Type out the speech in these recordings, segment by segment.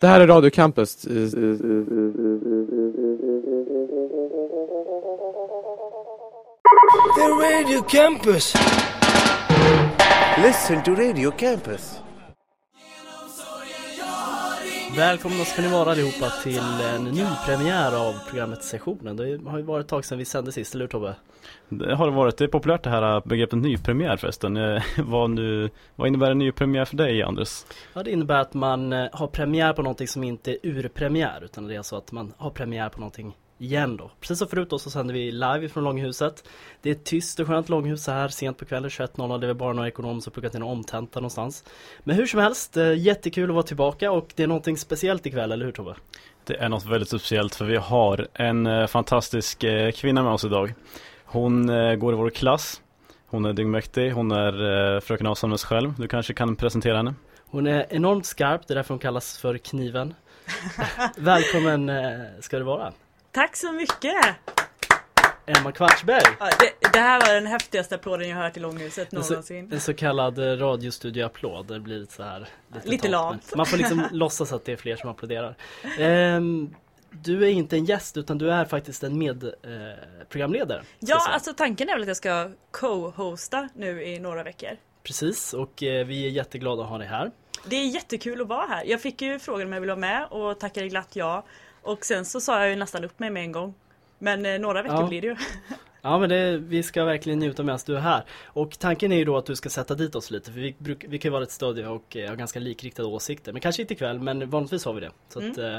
Det här är Radio Campus. The Radio Campus. Listen to Radio Campus. Välkomna ska ni vara allihopa till en ny premiär av programmet Sessionen. Det har ju varit ett tag sedan vi sände sist, eller hur Tobbe? Det har det varit. Det är populärt det här begreppet nypremiär förresten. Eh, vad, nu, vad innebär en nypremiär för dig Anders? Ja, det innebär att man eh, har premiär på någonting som inte är urpremiär utan det är så att man har premiär på någonting igen då. Precis som förut då så sänder vi live från Långhuset. Det är ett tyst och skönt långhus här sent på kvällen 21.00. Det är väl bara några ekonomer som pluggat in en omtenta någonstans. Men hur som helst, eh, jättekul att vara tillbaka och det är någonting speciellt ikväll, eller hur Tobbe? Det är något väldigt speciellt för vi har en fantastisk kvinna med oss idag. Hon eh, går i vår klass. Hon är dyngmäktig. Hon är eh, fröken Asanes själv. Du kanske kan presentera henne? Hon är enormt skarp. Det är därför hon kallas för kniven. Välkommen eh, ska du vara. Tack så mycket! Emma Kvartsberg. Ja, det, det, här var den häftigaste applåden jag hört i Långhuset någonsin. En så, så kallad eh, radiostudioapplåd. Det blir så här. Lite, lite lamt. Man får liksom låtsas att det är fler som applåderar. Um, du är inte en gäst utan du är faktiskt en medprogramledare. Eh, ja, alltså tanken är väl att jag ska co-hosta nu i några veckor. Precis, och eh, vi är jätteglada att ha dig här. Det är jättekul att vara här. Jag fick ju frågan om jag ville vara med och tackade glatt ja. Och sen så sa jag ju nästan upp mig med en gång. Men eh, några veckor ja. blir det ju. Ja men det, vi ska verkligen njuta medan du är här. Och tanken är ju då att du ska sätta dit oss lite för vi, bruk, vi kan ju vara ett stödja och eh, ha ganska likriktade åsikter. Men kanske inte ikväll men vanligtvis har vi det. Så mm. att, eh,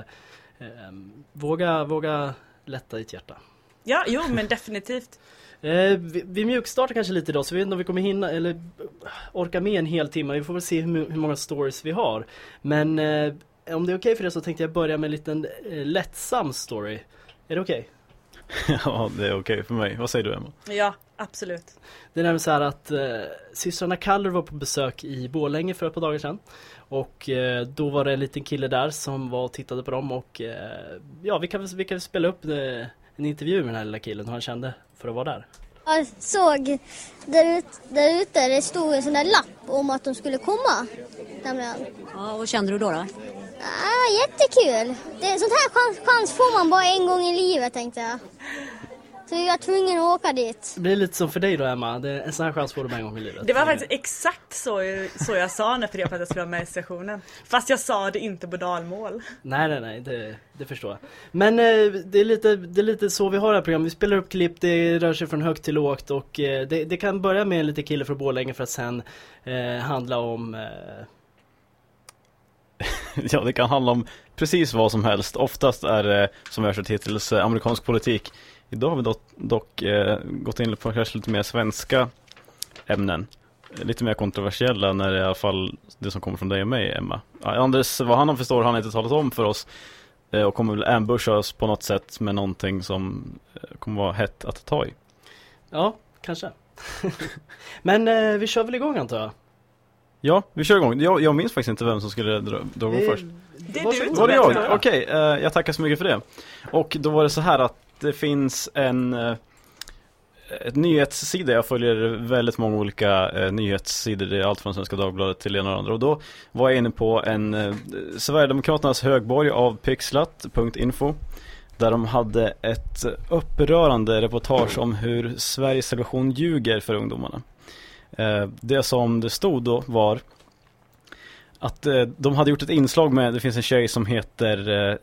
Eh, våga, våga lätta ditt hjärta. Ja, jo men definitivt. Eh, vi, vi mjukstartar kanske lite idag så vi vet inte om vi kommer hinna eller orka med en hel timme. Vi får väl se hur, hur många stories vi har. Men eh, om det är okej okay för dig så tänkte jag börja med en liten eh, lättsam story. Är det okej? Okay? ja, det är okej okay för mig. Vad säger du Emma? Ja, absolut. Det är nämligen så här att eh, systrarna Kaller var på besök i Bålänge för ett par dagar sedan. Och eh, då var det en liten kille där som var och tittade på dem och eh, ja vi kan, vi kan spela upp eh, en intervju med den här lilla killen hur han kände för att vara där. Jag såg där, ut, där ute, det stod en sån där lapp om att de skulle komma. Nämligen. Ja, vad kände du då? då? Ah, jättekul! Det, sånt här chans, chans får man bara en gång i livet tänkte jag. Så jag var tvungen att åka dit. Det blir lite som för dig då Emma, det, en sån här chans får du med en gång i livet. Det var faktiskt exakt så, så jag sa när jag att jag skulle vara med i sessionen. Fast jag sa det inte på dalmål. Nej nej nej, det, det förstår jag. Men eh, det, är lite, det är lite så vi har det här programmet. Vi spelar upp klipp, det rör sig från högt till lågt och eh, det, det, kan börja med en liten kille från Borlänge för att sen eh, handla om eh... Ja, det kan handla om precis vad som helst. Oftast är det, som vi har kört hittills, eh, amerikansk politik. Idag har vi dock, dock eh, gått in på kanske lite mer svenska ämnen. Lite mer kontroversiella när det är i alla fall det som kommer från dig och mig, Emma. Anders, vad han förstår har han inte talat om för oss eh, och kommer väl ambusha oss på något sätt med någonting som eh, kommer vara hett att ta i. Ja, kanske. Men eh, vi kör väl igång antar jag? Ja, vi kör igång. Jag, jag minns faktiskt inte vem som skulle dra, dra igång först. Det är du Var det jag? Okej, okay, eh, jag tackar så mycket för det. Och då var det så här att det finns en eh, ett nyhetssida, jag följer väldigt många olika eh, nyhetssidor, det är allt från Svenska Dagbladet till ena och andra och då var jag inne på en eh, Sverigedemokraternas högborg av pixlat.info där de hade ett upprörande reportage om hur Sveriges Television ljuger för ungdomarna. Eh, det som det stod då var att eh, de hade gjort ett inslag med, det finns en tjej som heter eh,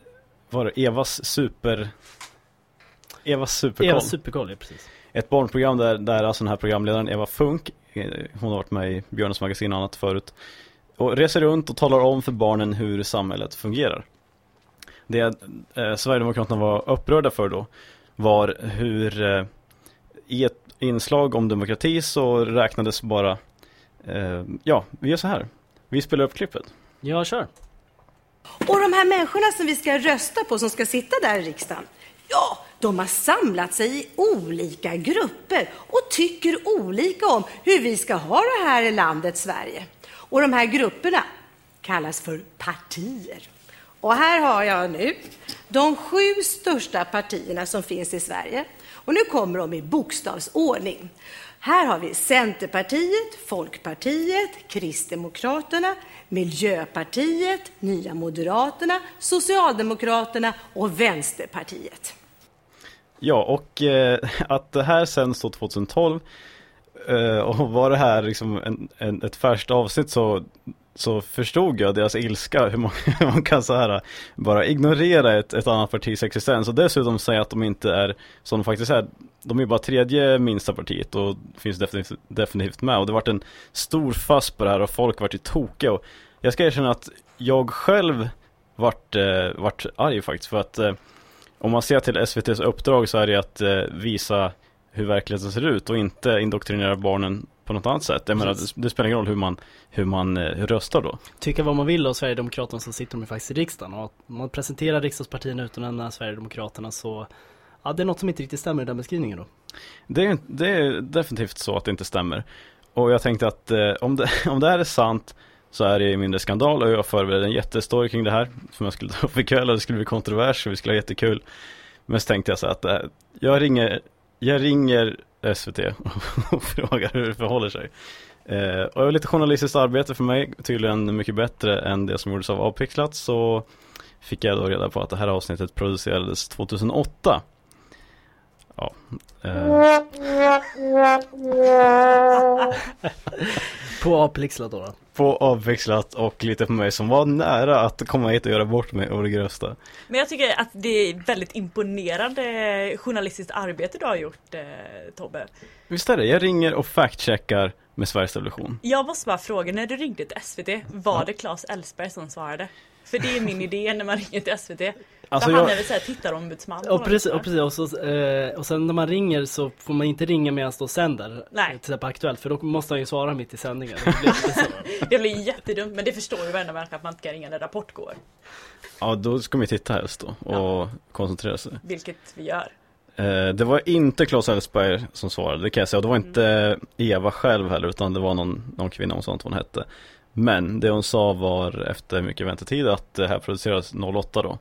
var det Evas super Evas superkoll. Evas superkoll, ja, precis. Ett barnprogram där, där alltså den här programledaren Eva Funk, hon har varit med i Björnens magasin och annat förut, och reser runt och talar om för barnen hur samhället fungerar. Det eh, Sverigedemokraterna var upprörda för då var hur eh, i ett inslag om demokrati så räknades bara, eh, ja, vi gör så här. Vi spelar upp klippet. Ja, kör. Och de här människorna som vi ska rösta på, som ska sitta där i riksdagen, ja, de har samlat sig i olika grupper och tycker olika om hur vi ska ha det här i landet Sverige. Och de här grupperna kallas för partier. Och här har jag nu de sju största partierna som finns i Sverige. Och nu kommer de i bokstavsordning. Här har vi Centerpartiet, Folkpartiet, Kristdemokraterna, Miljöpartiet, Nya Moderaterna, Socialdemokraterna och Vänsterpartiet. Ja, och eh, att det här sänds då 2012 eh, och var det här liksom en, en, ett färskt avsnitt så, så förstod jag deras ilska, hur man, man kan så här bara ignorera ett, ett annat partis existens och dessutom säga att de inte är som de faktiskt är. De är bara tredje minsta partiet och finns definitivt, definitivt med och det varit en stor fast på det här och folk varit ju tokiga och jag ska erkänna att jag själv vart, eh, vart arg faktiskt för att eh, om man ser till SVTs uppdrag så är det att eh, visa hur verkligheten ser ut och inte indoktrinera barnen på något annat sätt. Jag menar, det, det spelar ingen roll hur man, hur man eh, röstar då. Tycka vad man vill av Sverigedemokraterna så sitter de ju faktiskt i riksdagen och att man presenterar riksdagspartierna utan att nämna Sverigedemokraterna så Ja, det är något som inte riktigt stämmer i den beskrivningen då. Det är, det är definitivt så att det inte stämmer. Och jag tänkte att eh, om, det, om det här är sant så är det mindre skandal och jag förberedde en jättestory kring det här som jag skulle ta upp ikväll och det skulle bli kontrovers och vi skulle ha jättekul. Men så tänkte jag så att äh, jag ringer, jag ringer SVT och frågar hur det förhåller sig. Eh, och det var lite journalistiskt arbete för mig, tydligen mycket bättre än det som gjordes av Avpixlat så fick jag då reda på att det här avsnittet producerades 2008. Ja. Eh. På Avpixlat då, då? På avväxlat och lite på mig som var nära att komma hit och göra bort mig och det grövsta. Men jag tycker att det är väldigt imponerande journalistiskt arbete du har gjort eh, Tobbe. Visst är det, jag ringer och factcheckar med Sveriges Television. Jag måste bara fråga, när du ringde till SVT, var det Claes Elfsberg som svarade? För det är min idé när man ringer till SVT. Alltså han jag- är väl såhär tittarombudsman? Och precis, och, precis och, så, eh, och sen när man ringer så får man inte ringa medan de sänder. Nej. Till exempel Aktuellt, för då måste han ju svara mitt i sändningen. Det blir. Det blir jättedumt, men det förstår ju varenda människa att man inte kan ringa när Rapport går. Ja, då ska man ju titta helst då och koncentrera sig. Vilket vi gör. Eh, det var inte Claes Elfsberg som svarade, det kan jag säga. Och det var inte Eva själv heller, utan det var någon, någon kvinna, hon sa inte vad hon hette. Men det hon sa var efter mycket väntetid att det här producerades 08 då.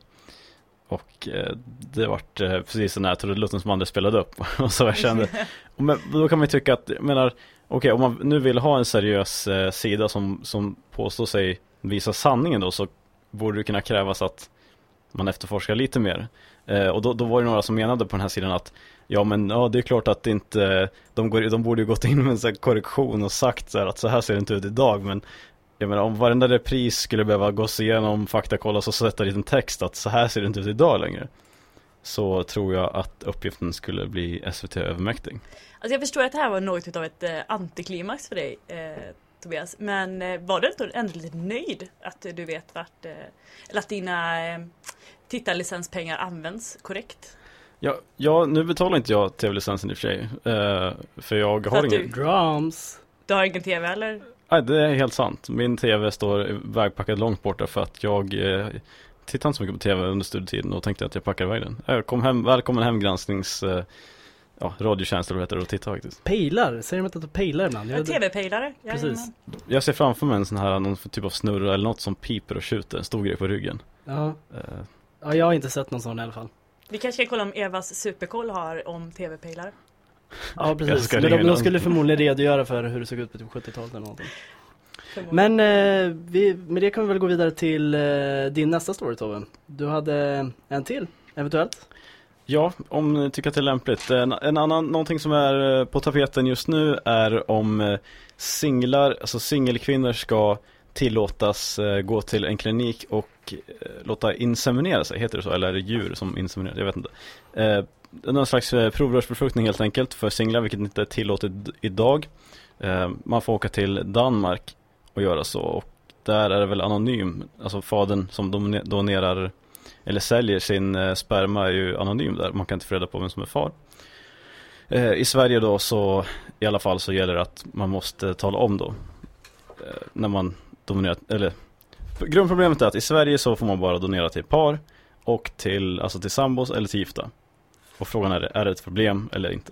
Och eh, det vart eh, precis den här trudelutten som Anders spelade upp. och så jag kände, men, då kan man ju tycka att, jag menar, okej om man nu vill ha en seriös eh, sida som, som påstår sig visa sanningen då så borde det kunna krävas att man efterforskar lite mer. Eh, och då, då var det några som menade på den här sidan att Ja men ja, det är klart att inte, de, går, de borde ju gått in med en korrektion och sagt så här att så här ser det inte ut idag men jag menar om varenda repris skulle behöva gås igenom, faktakollas och sätta dit en text att så här ser det inte ut idag längre Så tror jag att uppgiften skulle bli SVT övermäktig Alltså jag förstår att det här var något av ett eh, antiklimax för dig eh, Tobias. Men eh, var du inte ändå lite nöjd att du vet vart, eh, eller att dina eh, tittarlicenspengar används korrekt? Ja, ja nu betalar inte jag tv-licensen i och för sig eh, För jag För har ingen du- Drums. Du har ingen TV eller? Nej, det är helt sant. Min tv står vägpackad långt borta för att jag eh, tittar inte så mycket på tv under studietiden och tänkte att jag packar iväg den. Jag kom hem, välkommen hem gransknings, eh, ja, radiotjänst eller vad heter det och titta faktiskt. Pejlar, säger de inte att de pejlar ibland? Jag- TV-pejlare? Precis. Jajamän. Jag ser framför mig en sån här, någon typ av snurra eller något som piper och tjuter, en stor grej på ryggen. Ja. Eh, ja, jag har inte sett någon sån i alla fall. Vi kanske ska kolla om Evas superkoll har om TV-pejlare. Ja, precis. de, de skulle förmodligen redogöra för hur det såg ut på typ 70-talet eller någonting. Men eh, vi, med det kan vi väl gå vidare till eh, din nästa story Tobbe. Du hade en till, eventuellt? Ja, om ni tycker att det är lämpligt. En, en annan, någonting som är eh, på tapeten just nu är om eh, singlar, alltså singelkvinnor ska tillåtas eh, gå till en klinik och låta inseminera sig, heter det så? Eller är det djur som inseminerar? Jag vet inte. Någon slags eh, provrörsbefruktning helt enkelt för singlar, vilket inte är tillåtet idag. Eh, man får åka till Danmark och göra så och där är det väl anonym, alltså fadern som donerar eller säljer sin eh, sperma är ju anonym där, man kan inte få reda på vem som är far. I Sverige då så, i alla fall så gäller det att man måste tala om då, när man donerar, eller grundproblemet är att i Sverige så får man bara donera till par och till, alltså till sambos eller till gifta. Och frågan är, är det ett problem eller inte?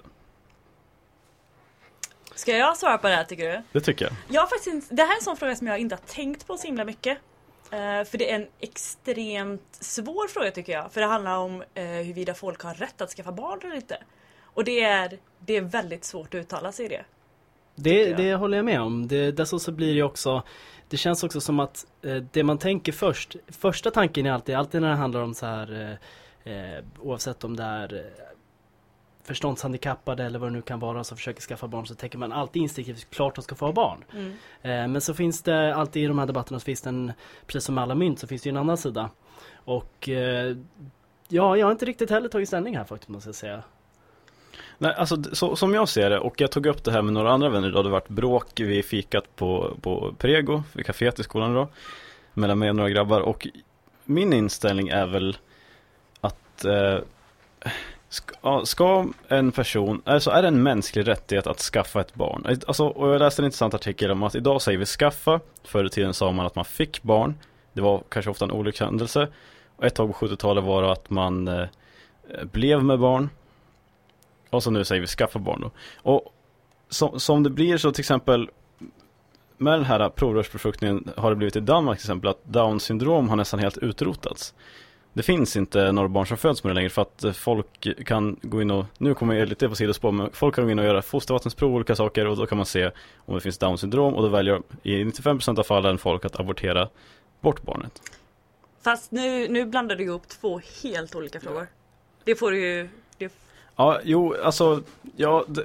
Ska jag svara på det här tycker du? Det tycker jag. Jag har faktiskt inte, det här är en sån fråga som jag inte har tänkt på så himla mycket. Eh, för det är en extremt svår fråga tycker jag. För det handlar om uh, huruvida folk har rätt att skaffa barn eller inte. Och det är, det är väldigt svårt att uttala sig i det. Det, det håller jag med om. Det, dessutom så blir det också Det känns också som att eh, det man tänker först Första tanken är alltid, alltid när det handlar om så här eh, Oavsett om det är eh, Förståndshandikappade eller vad det nu kan vara som försöker skaffa barn så tänker man alltid instinktivt klart de ska få ha barn. Mm. Eh, men så finns det alltid i de här debatterna så finns det en, precis som med alla mynt så finns det ju en annan sida. Och eh, ja, jag har inte riktigt heller tagit ställning här faktiskt måste jag säga. Nej, alltså så, som jag ser det, och jag tog upp det här med några andra vänner idag, det har varit bråk vid fikat på, på Prego, vid kaféet i skolan idag, mellan mig och några grabbar, och min inställning är väl att eh, ska, ska en person, alltså är det en mänsklig rättighet att skaffa ett barn? Alltså, och jag läste en intressant artikel om att idag säger vi skaffa, förr i tiden sa man att man fick barn, det var kanske ofta en olyckshändelse, och ett tag på 70-talet var det att man eh, blev med barn, och så nu säger vi skaffa barn då. Och som, som det blir så till exempel med den här provrörsbefruktningen har det blivit i Danmark till exempel att Down syndrom har nästan helt utrotats. Det finns inte några barn som föds med det längre för att eh, folk kan gå in och, nu kommer jag lite på sidospår, men folk kan gå in och göra fostervattensprov och olika saker och då kan man se om det finns Down syndrom och då väljer i 95% av fallen folk att abortera bort barnet. Fast nu, nu blandar du ihop två helt olika frågor. Det får du ju... Det, Ja, jo, alltså, ja, det,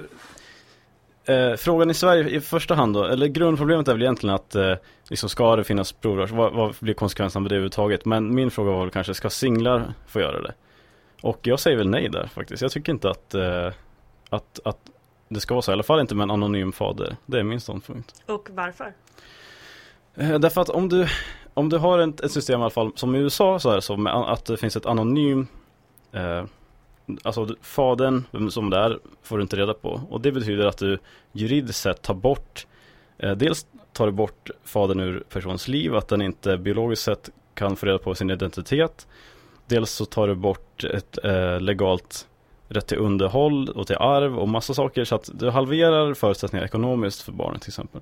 eh, frågan i Sverige i första hand då, eller grundproblemet är väl egentligen att eh, liksom ska det finnas provrör, vad, vad blir konsekvenserna med det överhuvudtaget? Men min fråga var väl kanske, ska singlar få göra det? Och jag säger väl nej där faktiskt. Jag tycker inte att, eh, att, att det ska vara så, i alla fall inte med en anonym fader. Det är min ståndpunkt. och varför? Eh, Därför att om du, om du har ett, ett system i alla fall, som i USA så är det så med att det finns ett anonym eh, Alltså fadern, vem som det är, får du inte reda på. Och det betyder att du juridiskt sett tar bort eh, Dels tar du bort fadern ur persons liv, att den inte biologiskt sett kan få reda på sin identitet. Dels så tar du bort ett eh, legalt rätt till underhåll och till arv och massa saker så att du halverar förutsättningar ekonomiskt för barnet till exempel.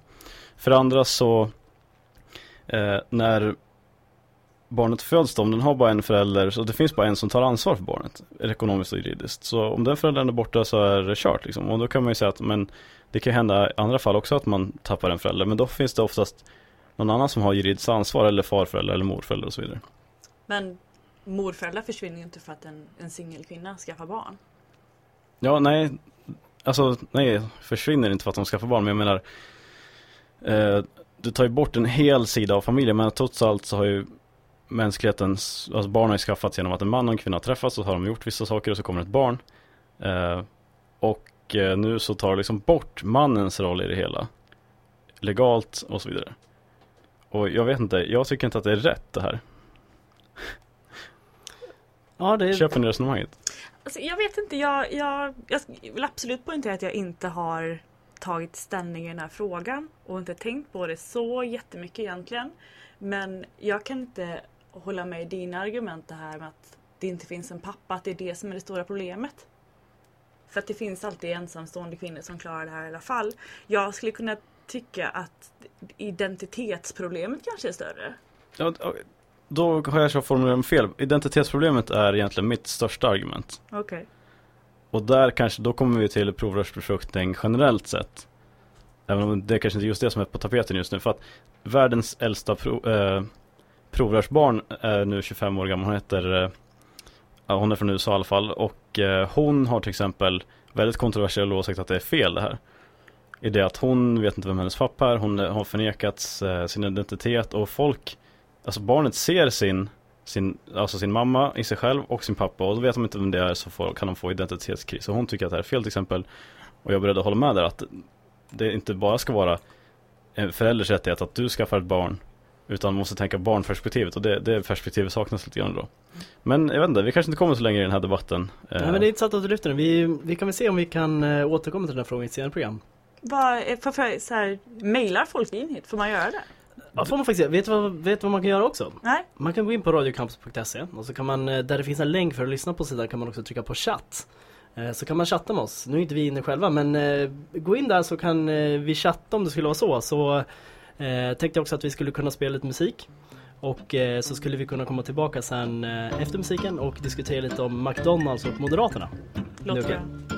För det andra så eh, när barnet föds då, om den har bara en förälder, så det finns bara en som tar ansvar för barnet, ekonomiskt och juridiskt. Så om den föräldern är borta så är det kört liksom. Och då kan man ju säga att men det kan hända i andra fall också att man tappar en förälder, men då finns det oftast någon annan som har juridiskt ansvar, eller farförälder eller morförälder och så vidare. Men morföräldrar försvinner ju inte för att en, en singelkvinna skaffar barn. Ja, nej, alltså nej, försvinner inte för att de skaffar barn, men jag menar eh, du tar ju bort en hel sida av familjen, men trots allt så har ju mänsklighetens, alltså barn har ju skaffats genom att en man och en kvinna träffas och så har de gjort vissa saker och så kommer ett barn. Eh, och eh, nu så tar det liksom bort mannens roll i det hela. Legalt och så vidare. Och jag vet inte, jag tycker inte att det är rätt det här. Ja, det är... Köper ni resonemanget? Alltså, jag vet inte, jag, jag, jag vill absolut poängtera att jag inte har tagit ställning i den här frågan och inte tänkt på det så jättemycket egentligen. Men jag kan inte hålla med i dina argument det här med att det inte finns en pappa, att det är det som är det stora problemet. För att det finns alltid ensamstående kvinnor som klarar det här i alla fall. Jag skulle kunna tycka att identitetsproblemet kanske är större. Ja, då har jag formulerat fel. Identitetsproblemet är egentligen mitt största argument. Okej. Och där kanske, då kommer vi till provrörsbefruktning generellt sett. Även om det är kanske inte just det som är på tapeten just nu. För att världens äldsta pro, eh, provrörsbarn är nu 25 år gammal. Hon heter, eh, ja, hon är från USA i alla fall. Och eh, hon har till exempel väldigt kontroversiell åsikt att det är fel det här. I det att hon vet inte vem hennes pappa är, hon har förnekats sin identitet och folk, alltså barnet ser sin sin, alltså sin mamma i sig själv och sin pappa och då vet de inte vem det är så får, kan de få identitetskris och hon tycker att det här är fel till exempel och jag är beredd att hålla med där att det inte bara ska vara en förälders rättighet att du skaffar ett barn utan man måste tänka barnperspektivet och det, det perspektivet saknas lite grann då. Men jag vet inte, vi kanske inte kommer så länge i den här debatten. Nej, men det är intressant att du lyfter den. Vi, vi kan väl se om vi kan eh, återkomma till den här frågan i ett senare program. Vad, för, för, så här, mailar folk in hit? Får man göra det? Ja, får man faktiskt göra. Vet du vad, vet du vad man kan göra också? Nej? Man kan gå in på radiocampus.se och så kan man, eh, där det finns en länk för att lyssna på sidan kan man också trycka på chatt. Eh, Så kan man chatta med oss. Nu är inte vi inne själva men gå in där så kan vi chatta om det skulle vara så. Så Eh, tänkte också att vi skulle kunna spela lite musik. Och eh, så skulle vi kunna komma tillbaka sen eh, efter musiken och diskutera lite om McDonalds och Moderaterna. Låter okay. bra.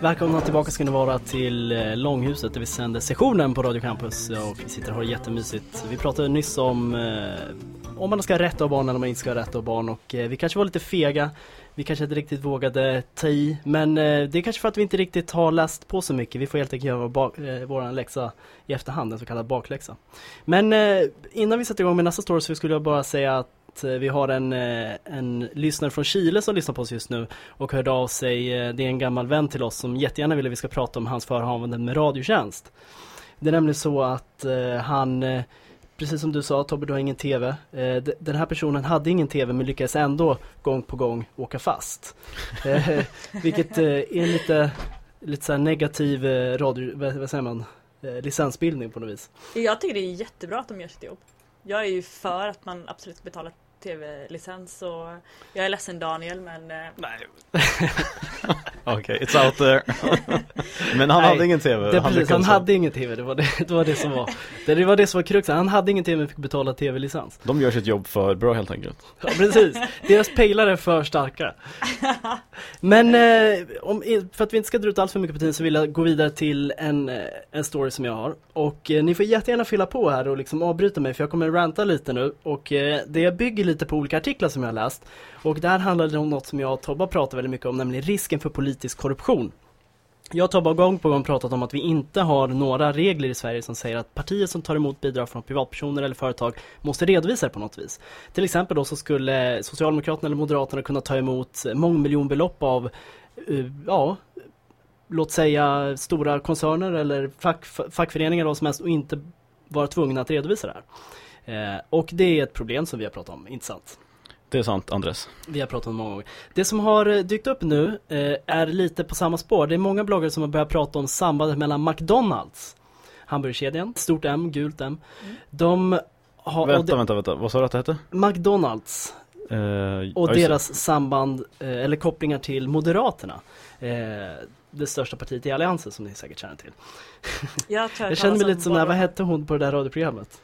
Välkomna tillbaka ska ni vara till eh, Långhuset där vi sänder sessionen på Radio Campus och vi sitter och har det jättemysigt. Vi pratade nyss om eh, om man ska ha rätt att ha barn eller om man inte ska ha rätt att ha barn och eh, vi kanske var lite fega. Vi kanske inte riktigt vågade ta i men eh, det är kanske för att vi inte riktigt har läst på så mycket. Vi får helt enkelt göra vår eh, läxa i efterhand, en så kallad bakläxa. Men eh, innan vi sätter igång med nästa story så skulle jag bara säga att eh, vi har en, eh, en lyssnare från Chile som lyssnar på oss just nu och hörde av sig, eh, det är en gammal vän till oss som jättegärna ville att vi ska prata om hans förhavanden med Radiotjänst. Det är nämligen så att han, precis som du sa Tobbe, du har ingen TV. Den här personen hade ingen TV men lyckades ändå gång på gång åka fast. Vilket är lite, lite så negativ radio, vad säger man, licensbildning på något vis. Jag tycker det är jättebra att de gör sitt jobb. Jag är ju för att man absolut betalar tv-licens och jag är ledsen Daniel men... Eh, Nej. Okej, okay, it's out there. men han Nej, hade ingen tv? Det, han, precis, han hade ingen tv, det var det, det var det som var det, var det som var kruxen, han hade ingen tv men fick betala tv-licens. De gör sitt jobb för bra helt enkelt. Ja precis, deras pejlar är för starka. Men eh, om, för att vi inte ska dra ut allt för mycket på tiden så vill jag gå vidare till en, eh, en story som jag har. Och eh, ni får jättegärna fylla på här och liksom avbryta mig för jag kommer ranta lite nu. Och eh, det bygger lite på olika artiklar som jag har läst. Och där handlade det om något som jag och Tobbe pratar väldigt mycket om, nämligen risken för politisk korruption. Jag och Tobbe har gång på gång pratat om att vi inte har några regler i Sverige som säger att partier som tar emot bidrag från privatpersoner eller företag måste redovisa det på något vis. Till exempel då så skulle Socialdemokraterna eller Moderaterna kunna ta emot mångmiljonbelopp av, eh, ja, låt säga stora koncerner eller fack, fackföreningar vad som helst och inte vara tvungna att redovisa det här. Eh, och det är ett problem som vi har pratat om, inte sant? Det är sant, Andres. Vi har pratat om många gånger. Det som har eh, dykt upp nu eh, är lite på samma spår. Det är många bloggare som har börjat prata om sambandet mellan McDonalds, hamburgerkedjan, stort M, gult M. Mm. De har... Vänta, det, vänta, vänta. Vad sa du att det hette? McDonalds. Uh, och deras samband, eller kopplingar till Moderaterna. Det största partiet i Alliansen som ni säkert känner till. Jag, jag känner mig lite som, när, vad hette hon på det där radioprogrammet?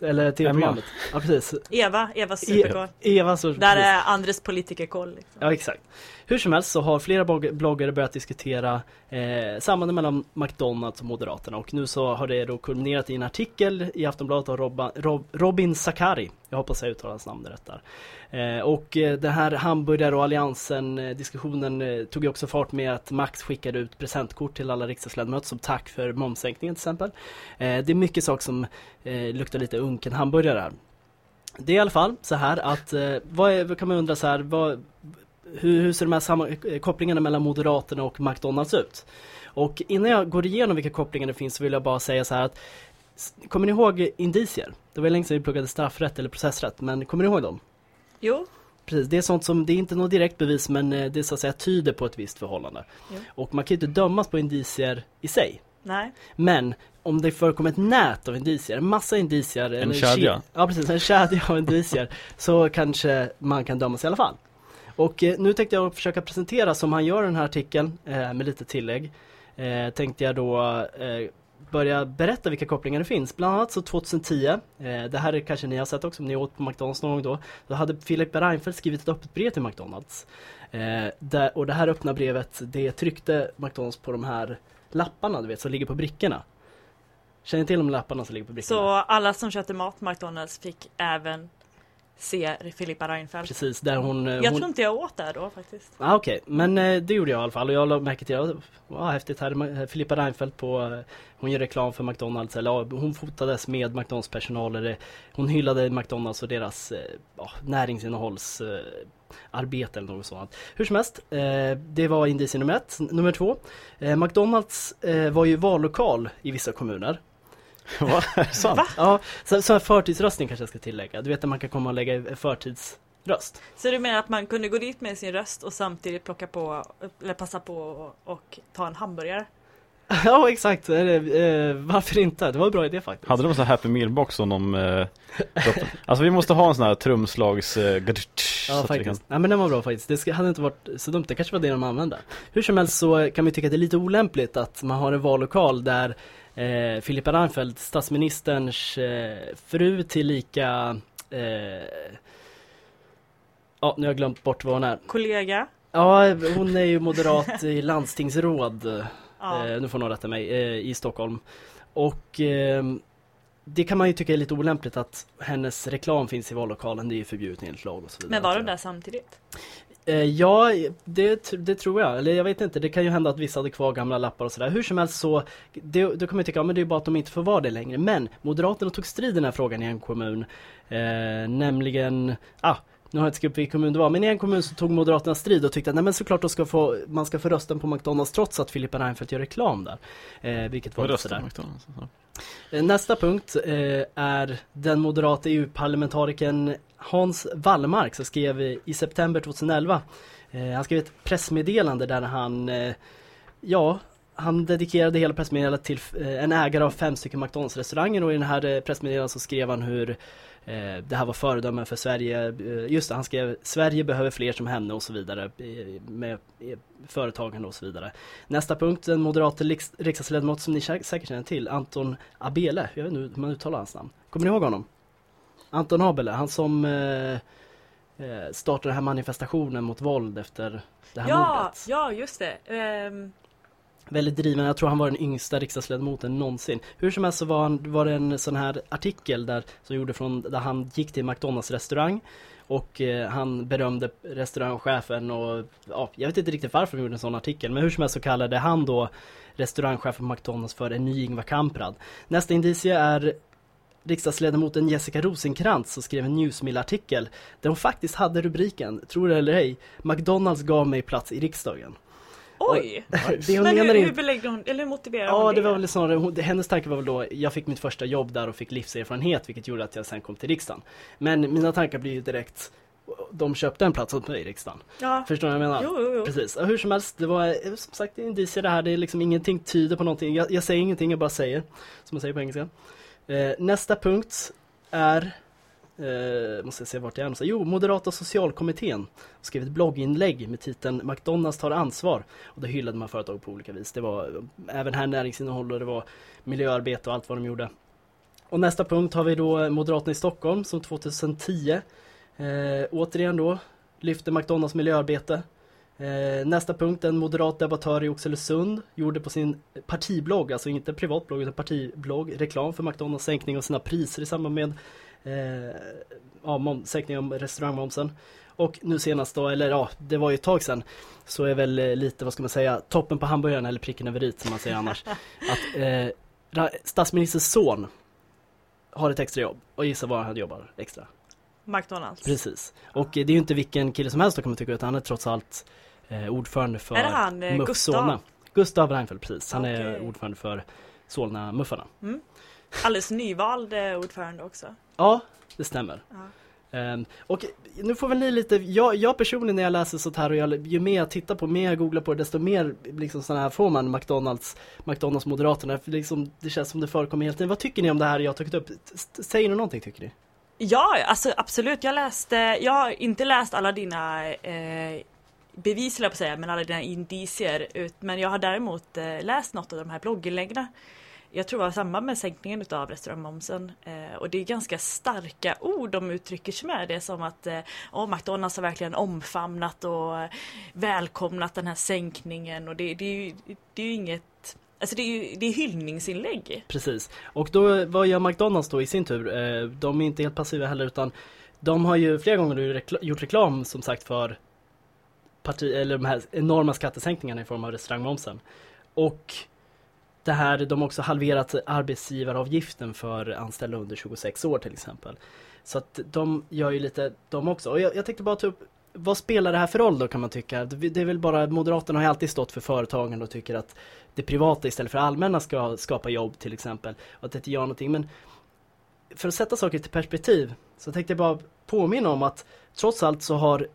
Eller tv-programmet. Ja precis. Eva, Eva superkoll. E Eva så, Där är Andres politikerkoll. Liksom. Ja exakt. Hur som helst så har flera bloggare börjat diskutera eh, sambandet mellan McDonalds och Moderaterna och nu så har det då kulminerat i en artikel i Aftonbladet av Robba, Rob, Robin Sakari. Jag hoppas jag uttalar hans namn rätt där. Eh, och eh, den här hamburgare och alliansen eh, diskussionen eh, tog ju också fart med att Max skickade ut presentkort till alla riksdagsledamöter som tack för momssänkningen till exempel. Eh, det är mycket saker som eh, luktar lite unken hamburgare här. Det är i alla fall så här att, eh, vad, är, vad kan man undra så här, vad, hur, hur ser de här samma, kopplingarna mellan Moderaterna och McDonalds ut? Och innan jag går igenom vilka kopplingar det finns så vill jag bara säga så här att Kommer ni ihåg indicier? Det var länge sedan vi pluggade straffrätt eller processrätt, men kommer ni ihåg dem? Jo. Precis, det är sånt som, det är inte något direkt bevis men eh, det så att säga tyder på ett visst förhållande. Jo. Och man kan ju inte dömas på indicier i sig. Nej. Men om det förekommer ett nät av indicier, en massa indicier. En kedja. Ja precis, en kedja av indicier. så kanske man kan dömas i alla fall. Och eh, nu tänkte jag försöka presentera som han gör den här artikeln eh, med lite tillägg. Eh, tänkte jag då eh, börja berätta vilka kopplingar det finns. Bland annat så 2010, eh, det här är kanske ni har sett också om ni åt på McDonalds någon gång då. Då hade Philip Reinfeldt skrivit ett öppet brev till McDonalds. Eh, där, och det här öppna brevet, det tryckte McDonalds på de här lapparna du vet som ligger på brickorna. Känner ni till de lapparna som ligger på brickorna? Så alla som köpte mat på McDonalds fick även se Filippa Reinfeldt. Precis, där hon... Jag hon... tror inte jag åt där då faktiskt. Ah, Okej, okay. men eh, det gjorde jag i alla fall och jag lade märke till, wow, wow, häftigt här, Filippa Reinfeldt på, eh, hon gör reklam för McDonalds, eller hon fotades med McDonalds personal, eller hon hyllade McDonalds och deras eh, ja, näringsinnehålls eh, arbete eller något sådant. Hur som helst, eh, det var indicie nummer ett. Nummer två, eh, McDonalds eh, var ju vallokal i vissa kommuner. Va? Sant? Va? Ja, så, så förtidsröstning kanske jag ska tillägga. Du vet att man kan komma och lägga förtidsröst. Så du menar att man kunde gå dit med sin röst och samtidigt plocka på, eller passa på och ta en hamburgare? ja exakt, eh, varför inte? Det var en bra idé faktiskt. Hade de en sån här Happy Meal-box som de... Eh, alltså vi måste ha en sån här trumslags... Eh, ja faktiskt. Kan... Ja men den var bra faktiskt. Det ska, hade inte varit så dumt, det kanske var det de använde. Hur som helst så kan vi tycka att det är lite olämpligt att man har en vallokal där eh, Filippa Reinfeldt, statsministerns eh, fru tillika eh, Ja, nu har jag glömt bort vad hon är. Kollega? Ja, hon är ju moderat i landstingsråd. Ja. Eh, nu får någon rätta mig, eh, i Stockholm. Och eh, det kan man ju tycka är lite olämpligt att hennes reklam finns i vallokalen, det är ju förbjudet enligt lag och så vidare. Men var de där samtidigt? Eh, ja, det, det tror jag. Eller jag vet inte, det kan ju hända att vissa hade kvar gamla lappar och sådär. Hur som helst så, det, då kommer jag tycka, ja, men det är bara att de inte får vara det längre. Men Moderaterna tog strid i den här frågan i en kommun. Eh, nämligen, ah, nu har jag inte skrivit vilken kommun det var, men i en kommun så tog Moderaterna strid och tyckte att nej men såklart då ska få, man ska få rösten på McDonalds trots att Filippa Reinfeldt gör reklam där. Eh, vilket var röstar sådär. McDonalds? Ja. Eh, Nästa punkt eh, är den moderata EU-parlamentarikern Hans Wallmark som skrev i september 2011. Eh, han skrev ett pressmeddelande där han, eh, ja, han dedikerade hela pressmeddelandet till eh, en ägare av fem stycken McDonalds-restauranger och i den här pressmeddelandet så skrev han hur det här var föredömen för Sverige. Just det, han skrev Sverige behöver fler som henne och så vidare med företagande och så vidare. Nästa punkt, en moderat riks- riksdagsledamot som ni säkert känner till, Anton Abele. Jag vet inte hur man uttalar hans namn. Kommer ni ihåg honom? Anton Abele, han som eh, eh, startade den här manifestationen mot våld efter det här Ja, mordet. ja just det. Ehm, Väldigt driven, jag tror han var den yngsta riksdagsledamoten någonsin. Hur som helst så var, han, var det en sån här artikel där, som gjorde från, där han gick till McDonalds restaurang och eh, han berömde restaurangchefen och ja, jag vet inte riktigt varför de gjorde en sån artikel men hur som helst så kallade han då restaurangchefen på McDonalds för en ny Ingvar Kamprad. Nästa indicie är riksdagsledamoten Jessica Rosenkrantz som skrev en Newsmill-artikel där hon faktiskt hade rubriken, tror det eller ej, McDonalds gav mig plats i riksdagen. oj! Det hon Men hur, hur belägger hon, eller hur motiverar Ja, hon det var väl snarare, hon, hennes tanke var väl då, jag fick mitt första jobb där och fick livserfarenhet vilket gjorde att jag sen kom till riksdagen. Men mina tankar blir ju direkt, de köpte en plats åt mig i riksdagen. Ja, Förstår ni vad jag menar? jo, jo, jo. Precis, och hur som helst, det var eh, som sagt indicier det här, det är liksom ingenting tyder på någonting. Jag, jag säger ingenting, jag bara säger. Som man säger på engelska. Eh, nästa punkt är, eh, måste jag se vart jag är någonstans. Jo, Moderata socialkommittén skrev ett blogginlägg med titeln McDonalds tar ansvar. Och då hyllade man företag på olika vis. Det var eh, även här näringsinnehåll och det var miljöarbete och allt vad de gjorde. Och nästa punkt har vi då Moderaterna i Stockholm som 2010 eh, återigen då lyfte McDonalds miljöarbete. Eh, nästa punkt, en moderat debattör i Oxelösund gjorde på sin partiblogg, alltså inte privatblogg utan partiblogg, reklam för McDonalds sänkning av sina priser i samband med eh, ja, mom- sänkning av restaurangmomsen. Och nu senast då, eller ja, det var ju ett tag sedan, så är väl eh, lite, vad ska man säga, toppen på hamburgaren eller pricken över i som man säger annars. att eh, statsministerns son har ett extra jobb och gissa var han jobbar extra. McDonalds. Precis. Och det är ju inte vilken kille som helst då kan man tycka utan han är trots allt eh, ordförande för Är det han, eh, Gustav? Solna. Gustav Reinfeldt, precis. Han är Okej. ordförande för Solna-muffarna. Alldeles nyvald eh, ordförande också. Ja, det stämmer. Ehm, och nu får väl ni lite, jag, jag personligen när jag läser sånt här och jag, ju mer jag tittar på, mer jag googlar på det, desto mer liksom sådana här får man McDonalds, McDonalds Moderaterna, för liksom, det känns som det förekommer hela tiden. Vad tycker ni om det här jag har tagit upp? S- Säger ni någonting tycker ni? Ja, alltså absolut. Jag läste, jag har inte läst alla dina eh, bevis, höll jag på att säga, men alla dina indicier. Ut, men jag har däremot eh, läst något av de här blogginläggen. Jag tror det var i samband med sänkningen utav restaurangmomsen. Eh, och det är ganska starka ord de uttrycker sig med. Det är som att eh, oh, McDonalds har verkligen omfamnat och välkomnat den här sänkningen. Och det, det, är, ju, det är ju inget Alltså det är ju det är hyllningsinlägg. Precis. Och då, vad gör McDonalds då i sin tur? Eh, de är inte helt passiva heller utan de har ju flera gånger gjort reklam som sagt för parti, eller de här enorma skattesänkningarna i form av restaurangmomsen. Och det här, de har också halverat arbetsgivaravgiften för anställda under 26 år till exempel. Så att de gör ju lite de också. Och jag, jag tänkte bara ta upp vad spelar det här för roll då kan man tycka? Det är väl bara, Moderaterna har ju alltid stått för företagen och tycker att det privata istället för allmänna ska skapa jobb till exempel. Och att det inte gör någonting. Men för att sätta saker i perspektiv så tänkte jag bara påminna om att trots allt så har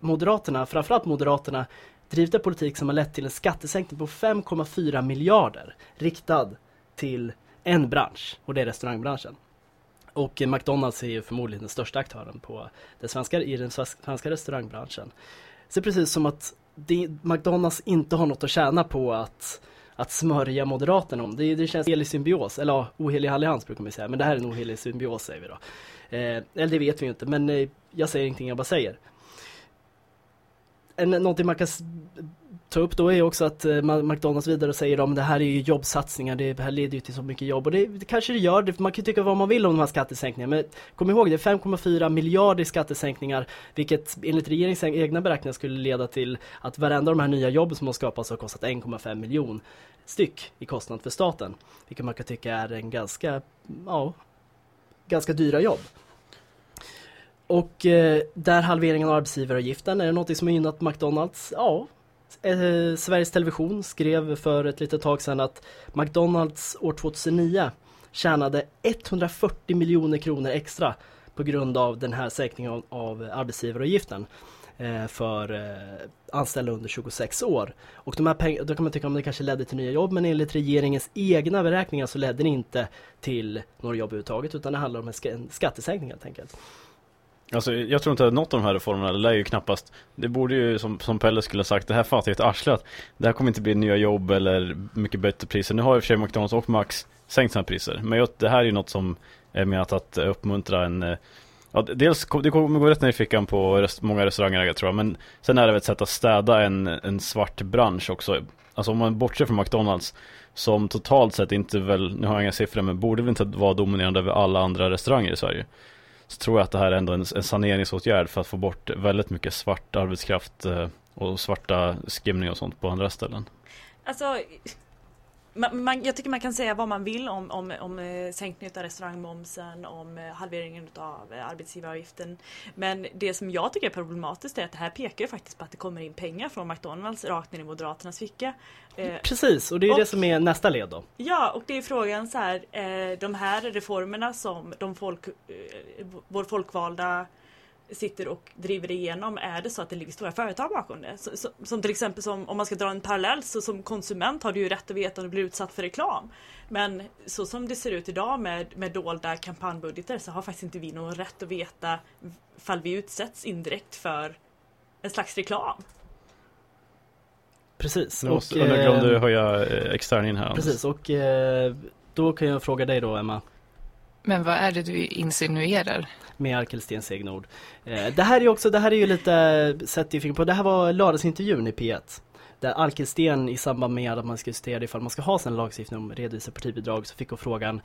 Moderaterna, framförallt Moderaterna, drivit en politik som har lett till en skattesänkning på 5,4 miljarder riktad till en bransch och det är restaurangbranschen. Och McDonalds är ju förmodligen den största aktören på det svenska, i den svenska svenska restaurangbranschen. Så det är precis som att det, McDonalds inte har något att tjäna på att, att smörja Moderaterna om. Det, det känns helig symbios, eller ja, ohelig allians brukar man säga, men det här är en ohelig symbios säger vi då. Eh, eller det vet vi ju inte, men eh, jag säger ingenting, jag bara säger. en, någonting man kan ta upp då är också att eh, McDonalds vidare säger att det här är ju jobbsatsningar, det här leder ju till så mycket jobb och det, det kanske det gör, man kan tycka vad man vill om de här skattesänkningarna men kom ihåg det är 5,4 miljarder i skattesänkningar vilket enligt regeringens egna beräkningar skulle leda till att varenda de här nya jobben som har skapats har kostat 1,5 miljon styck i kostnad för staten. Vilket man kan tycka är en ganska, ja, ganska dyra jobb. Och eh, där halveringen av arbetsgivaravgiften, är det något som har gynnat McDonalds? Ja, eh, Sveriges Television skrev för ett litet tag sedan att McDonalds år 2009 tjänade 140 miljoner kronor extra på grund av den här sänkningen av, av arbetsgivaravgiften eh, för eh, anställda under 26 år. Och de här pengarna, då kan man tycka om det kanske ledde till nya jobb men enligt regeringens egna beräkningar så ledde det inte till några jobb överhuvudtaget utan det handlar om en skattesänkning helt enkelt. Alltså jag tror inte att något av de här reformerna det lär ju knappast Det borde ju som, som Pelle skulle ha sagt Det här fattar ett arsle att Det här kommer inte bli nya jobb eller mycket bättre priser. Nu har ju för sig McDonalds och Max sänkt sina priser Men det här är ju något som är menat att uppmuntra en eh, Ja, dels, det kommer gå rätt ner i fickan på rest, många restauranger tror jag Men sen är det väl ett sätt att städa en, en svart bransch också. Alltså om man bortser från McDonalds Som totalt sett inte väl, nu har jag inga siffror men borde väl inte vara dominerande över alla andra restauranger i Sverige så tror jag att det här är ändå en, en saneringsåtgärd för att få bort väldigt mycket svart arbetskraft eh, och svarta skimning och sånt på andra ställen. Alltså man, man, jag tycker man kan säga vad man vill om, om, om eh, sänkningen av restaurangmomsen, om eh, halveringen av eh, arbetsgivaravgiften. Men det som jag tycker är problematiskt är att det här pekar ju faktiskt på att det kommer in pengar från McDonalds rakt ner i Moderaternas ficka. Precis, och det är och, det som är nästa led då. Ja, och det är frågan så här, de här reformerna som de folk, vår folkvalda sitter och driver igenom är det så att det ligger stora företag bakom det. Så, så, som till exempel som, om man ska dra en parallell så som konsument har du ju rätt att veta att du blir utsatt för reklam. Men så som det ser ut idag med, med dolda kampanjbudgetar så har faktiskt inte vi någon rätt att veta fall vi utsätts indirekt för en slags reklam. Precis. Och, och, och glömde du höja externin här. Precis och eh, då kan jag fråga dig då Emma. Men vad är det du insinuerar? Med Arkelstens egna ord. Eh, det här är också, det här är ju lite eh, sett i på, det här var lördagsintervjun i P1. Där Arkelsten i samband med att man ska justera ifall man ska ha sin lagstiftning om redovisa partibidrag så fick hon frågan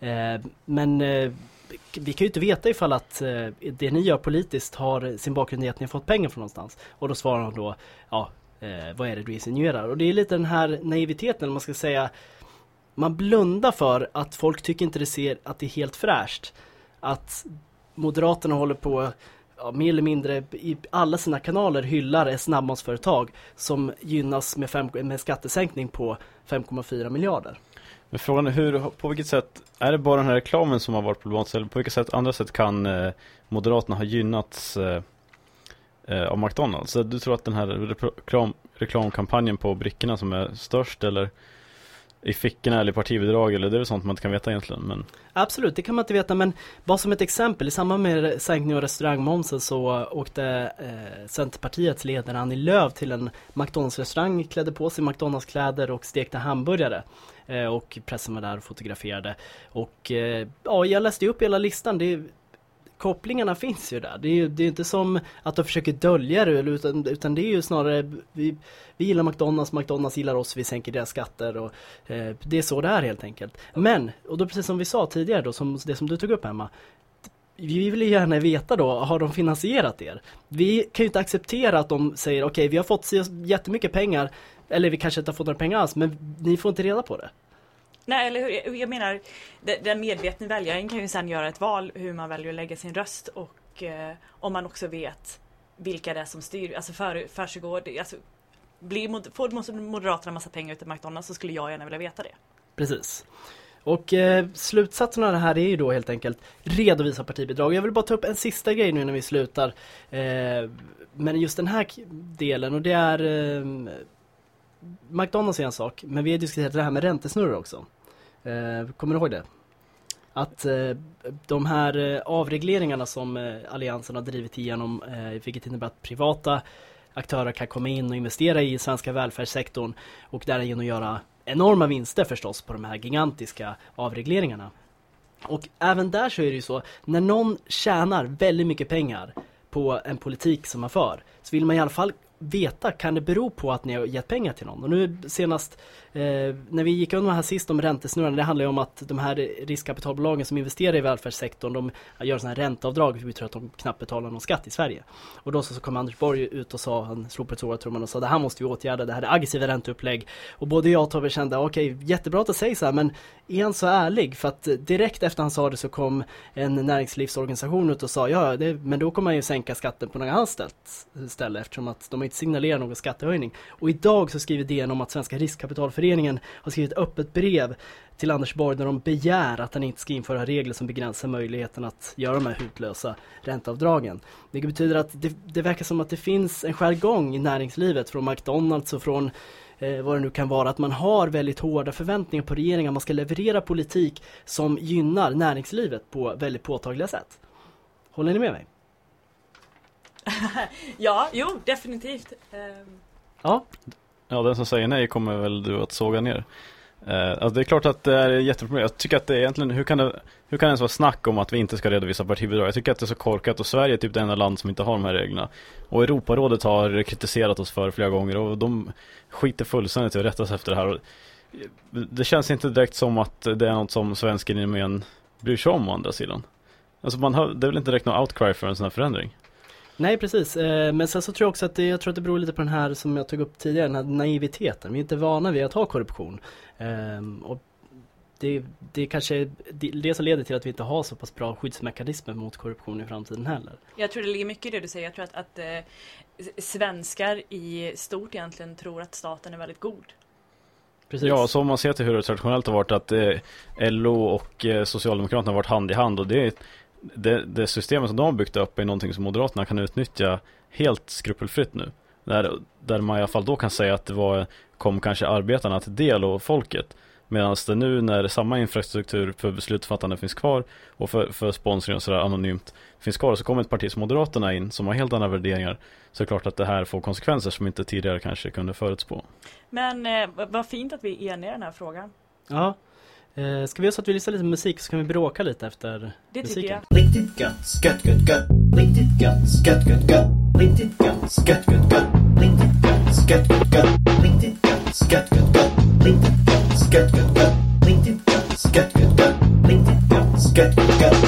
eh, Men eh, vi kan ju inte veta ifall att eh, det ni gör politiskt har sin bakgrund i att ni har fått pengar från någonstans. Och då svarar hon då, ja eh, vad är det du insinuerar? Och det är lite den här naiviteten, man ska säga man blundar för att folk tycker inte det ser att det är helt fräscht. Att Moderaterna håller på ja, mer eller mindre i alla sina kanaler hyllar ett snabbmatsföretag som gynnas med, fem, med skattesänkning på 5,4 miljarder. Men frågan är hur, på vilket sätt, är det bara den här reklamen som har varit problematisk eller på vilket sätt, andra sätt kan eh, Moderaterna ha gynnats eh, eh av McDonalds? Så du tror att den här reklam, reklamkampanjen på brickorna som är störst eller i fickorna eller partibidrag eller det är sånt man inte kan veta egentligen men... Absolut, det kan man inte veta men bara som ett exempel i samband med sänkning av restaurangmomsen så åkte eh, Centerpartiets ledare Annie Lööf till en McDonalds-restaurang, klädde på sig McDonalds-kläder och stekte hamburgare. Eh, och pressen var där och fotograferade. Och eh, ja, jag läste upp hela listan. Det kopplingarna finns ju där. Det är ju det är inte som att de försöker dölja det utan, utan det är ju snarare vi, vi gillar McDonalds, McDonalds gillar oss, vi sänker deras skatter och eh, det är så det är helt enkelt. Men, och då precis som vi sa tidigare då, som det som du tog upp Emma, vi vill ju gärna veta då, har de finansierat er? Vi kan ju inte acceptera att de säger okej, okay, vi har fått jättemycket pengar, eller vi kanske inte har fått några pengar alls, men ni får inte reda på det. Nej, eller hur? Jag menar, den medvetna väljaren kan ju sen göra ett val hur man väljer att lägga sin röst och eh, om man också vet vilka det är som styr, alltså för, försiggår alltså blir, får Moderaterna massa pengar utav McDonalds så skulle jag gärna vilja veta det. Precis. Och eh, slutsatsen av det här är ju då helt enkelt redovisa partibidrag. Jag vill bara ta upp en sista grej nu när vi slutar. Eh, men just den här delen och det är eh, McDonalds är en sak, men vi har diskuterat det här med räntesnurror också. Eh, kommer du ihåg det? Att eh, de här eh, avregleringarna som Alliansen har drivit igenom, vilket innebär att privata aktörer kan komma in och investera i svenska välfärdssektorn och därigenom göra enorma vinster förstås på de här gigantiska avregleringarna. Och även där så är det ju så, när någon tjänar väldigt mycket pengar på en politik som man för, så vill man i alla fall veta, kan det bero på att ni har gett pengar till någon? Och nu senast eh, när vi gick igenom här sist om räntesnurran, det handlar ju om att de här riskkapitalbolagen som investerar i välfärdssektorn, de gör sådana här ränteavdrag, för vi tror att de knappt betalar någon skatt i Sverige. Och då så, så kom Anders Borg ut och sa, han slog på ett och sa det här måste vi åtgärda, det här är aggressiva ränteupplägg. Och både jag och Tobbe kände, okej, okay, jättebra att det sägs så här, men är han så ärlig? För att eh, direkt efter han sa det så kom en näringslivsorganisation ut och sa, ja, det, men då kommer man ju sänka skatten på något annat ställe eftersom att de inte signalerar någon skattehöjning. Och idag så skriver DN om att Svenska riskkapitalföreningen har skrivit ett öppet brev till Anders Borg där de begär att han inte ska införa regler som begränsar möjligheten att göra de här hutlösa ränteavdragen. Vilket betyder att det, det verkar som att det finns en jargong i näringslivet från McDonalds och från eh, vad det nu kan vara, att man har väldigt hårda förväntningar på regeringen. Man ska leverera politik som gynnar näringslivet på väldigt påtagliga sätt. Håller ni med mig? ja, jo definitivt. Um... Ja. Ja, den som säger nej kommer väl du att såga ner. Eh, alltså det är klart att det är ett jätteproblem. Jag tycker att det är egentligen, hur kan det, hur kan det ens vara snack om att vi inte ska redovisa partibidrag? Jag tycker att det är så korkat och Sverige är typ det enda land som inte har de här reglerna. Och Europarådet har kritiserat oss för flera gånger och de skiter fullständigt i att rätta sig efter det här. Och det känns inte direkt som att det är något som svensken i gemen bryr sig om å andra sidan. Alltså man har, det är väl inte direkt någon outcry för en sån här förändring? Nej precis, eh, men sen så tror jag också att det, jag tror att det beror lite på den här som jag tog upp tidigare, den här naiviteten. Vi är inte vana vid att ha korruption. Ehm, och det, det kanske är det som leder till att vi inte har så pass bra skyddsmekanismer mot korruption i framtiden heller. Jag tror det ligger mycket i det du säger. Jag tror att, att eh, svenskar i stort egentligen tror att staten är väldigt god. Precis. Ja, så om man ser till hur det traditionellt har varit att eh, LO och eh, Socialdemokraterna har varit hand i hand och det, det, det systemet som de har byggt upp är någonting som Moderaterna kan utnyttja helt skrupelfritt nu. Där, där man i alla fall då kan säga att det var, kom kanske arbetarna till del och folket. Medan det nu när samma infrastruktur för beslutsfattande finns kvar och för, för sponsring och sådär anonymt finns kvar så kommer ett parti som Moderaterna in som har helt andra värderingar så är det klart att det här får konsekvenser som inte tidigare kanske kunde förutspå. Men eh, vad fint att vi är eniga i den här frågan. Ja. Eh, ska vi göra så att vi lyssnar lite musik så kan vi bråka lite efter det musiken? Det tycker jag. Riktigt gött, gött, gött, gött. Riktigt gött, gött, gött, gött. Riktigt gött, gött, gött, gött. Riktigt gött, gött, gött, gött. Riktigt gött, gött, gött, gött. Riktigt gött, gött, gött, gött. Riktigt gött, gött, gött, gött. Riktigt gött, gött, gött, gött.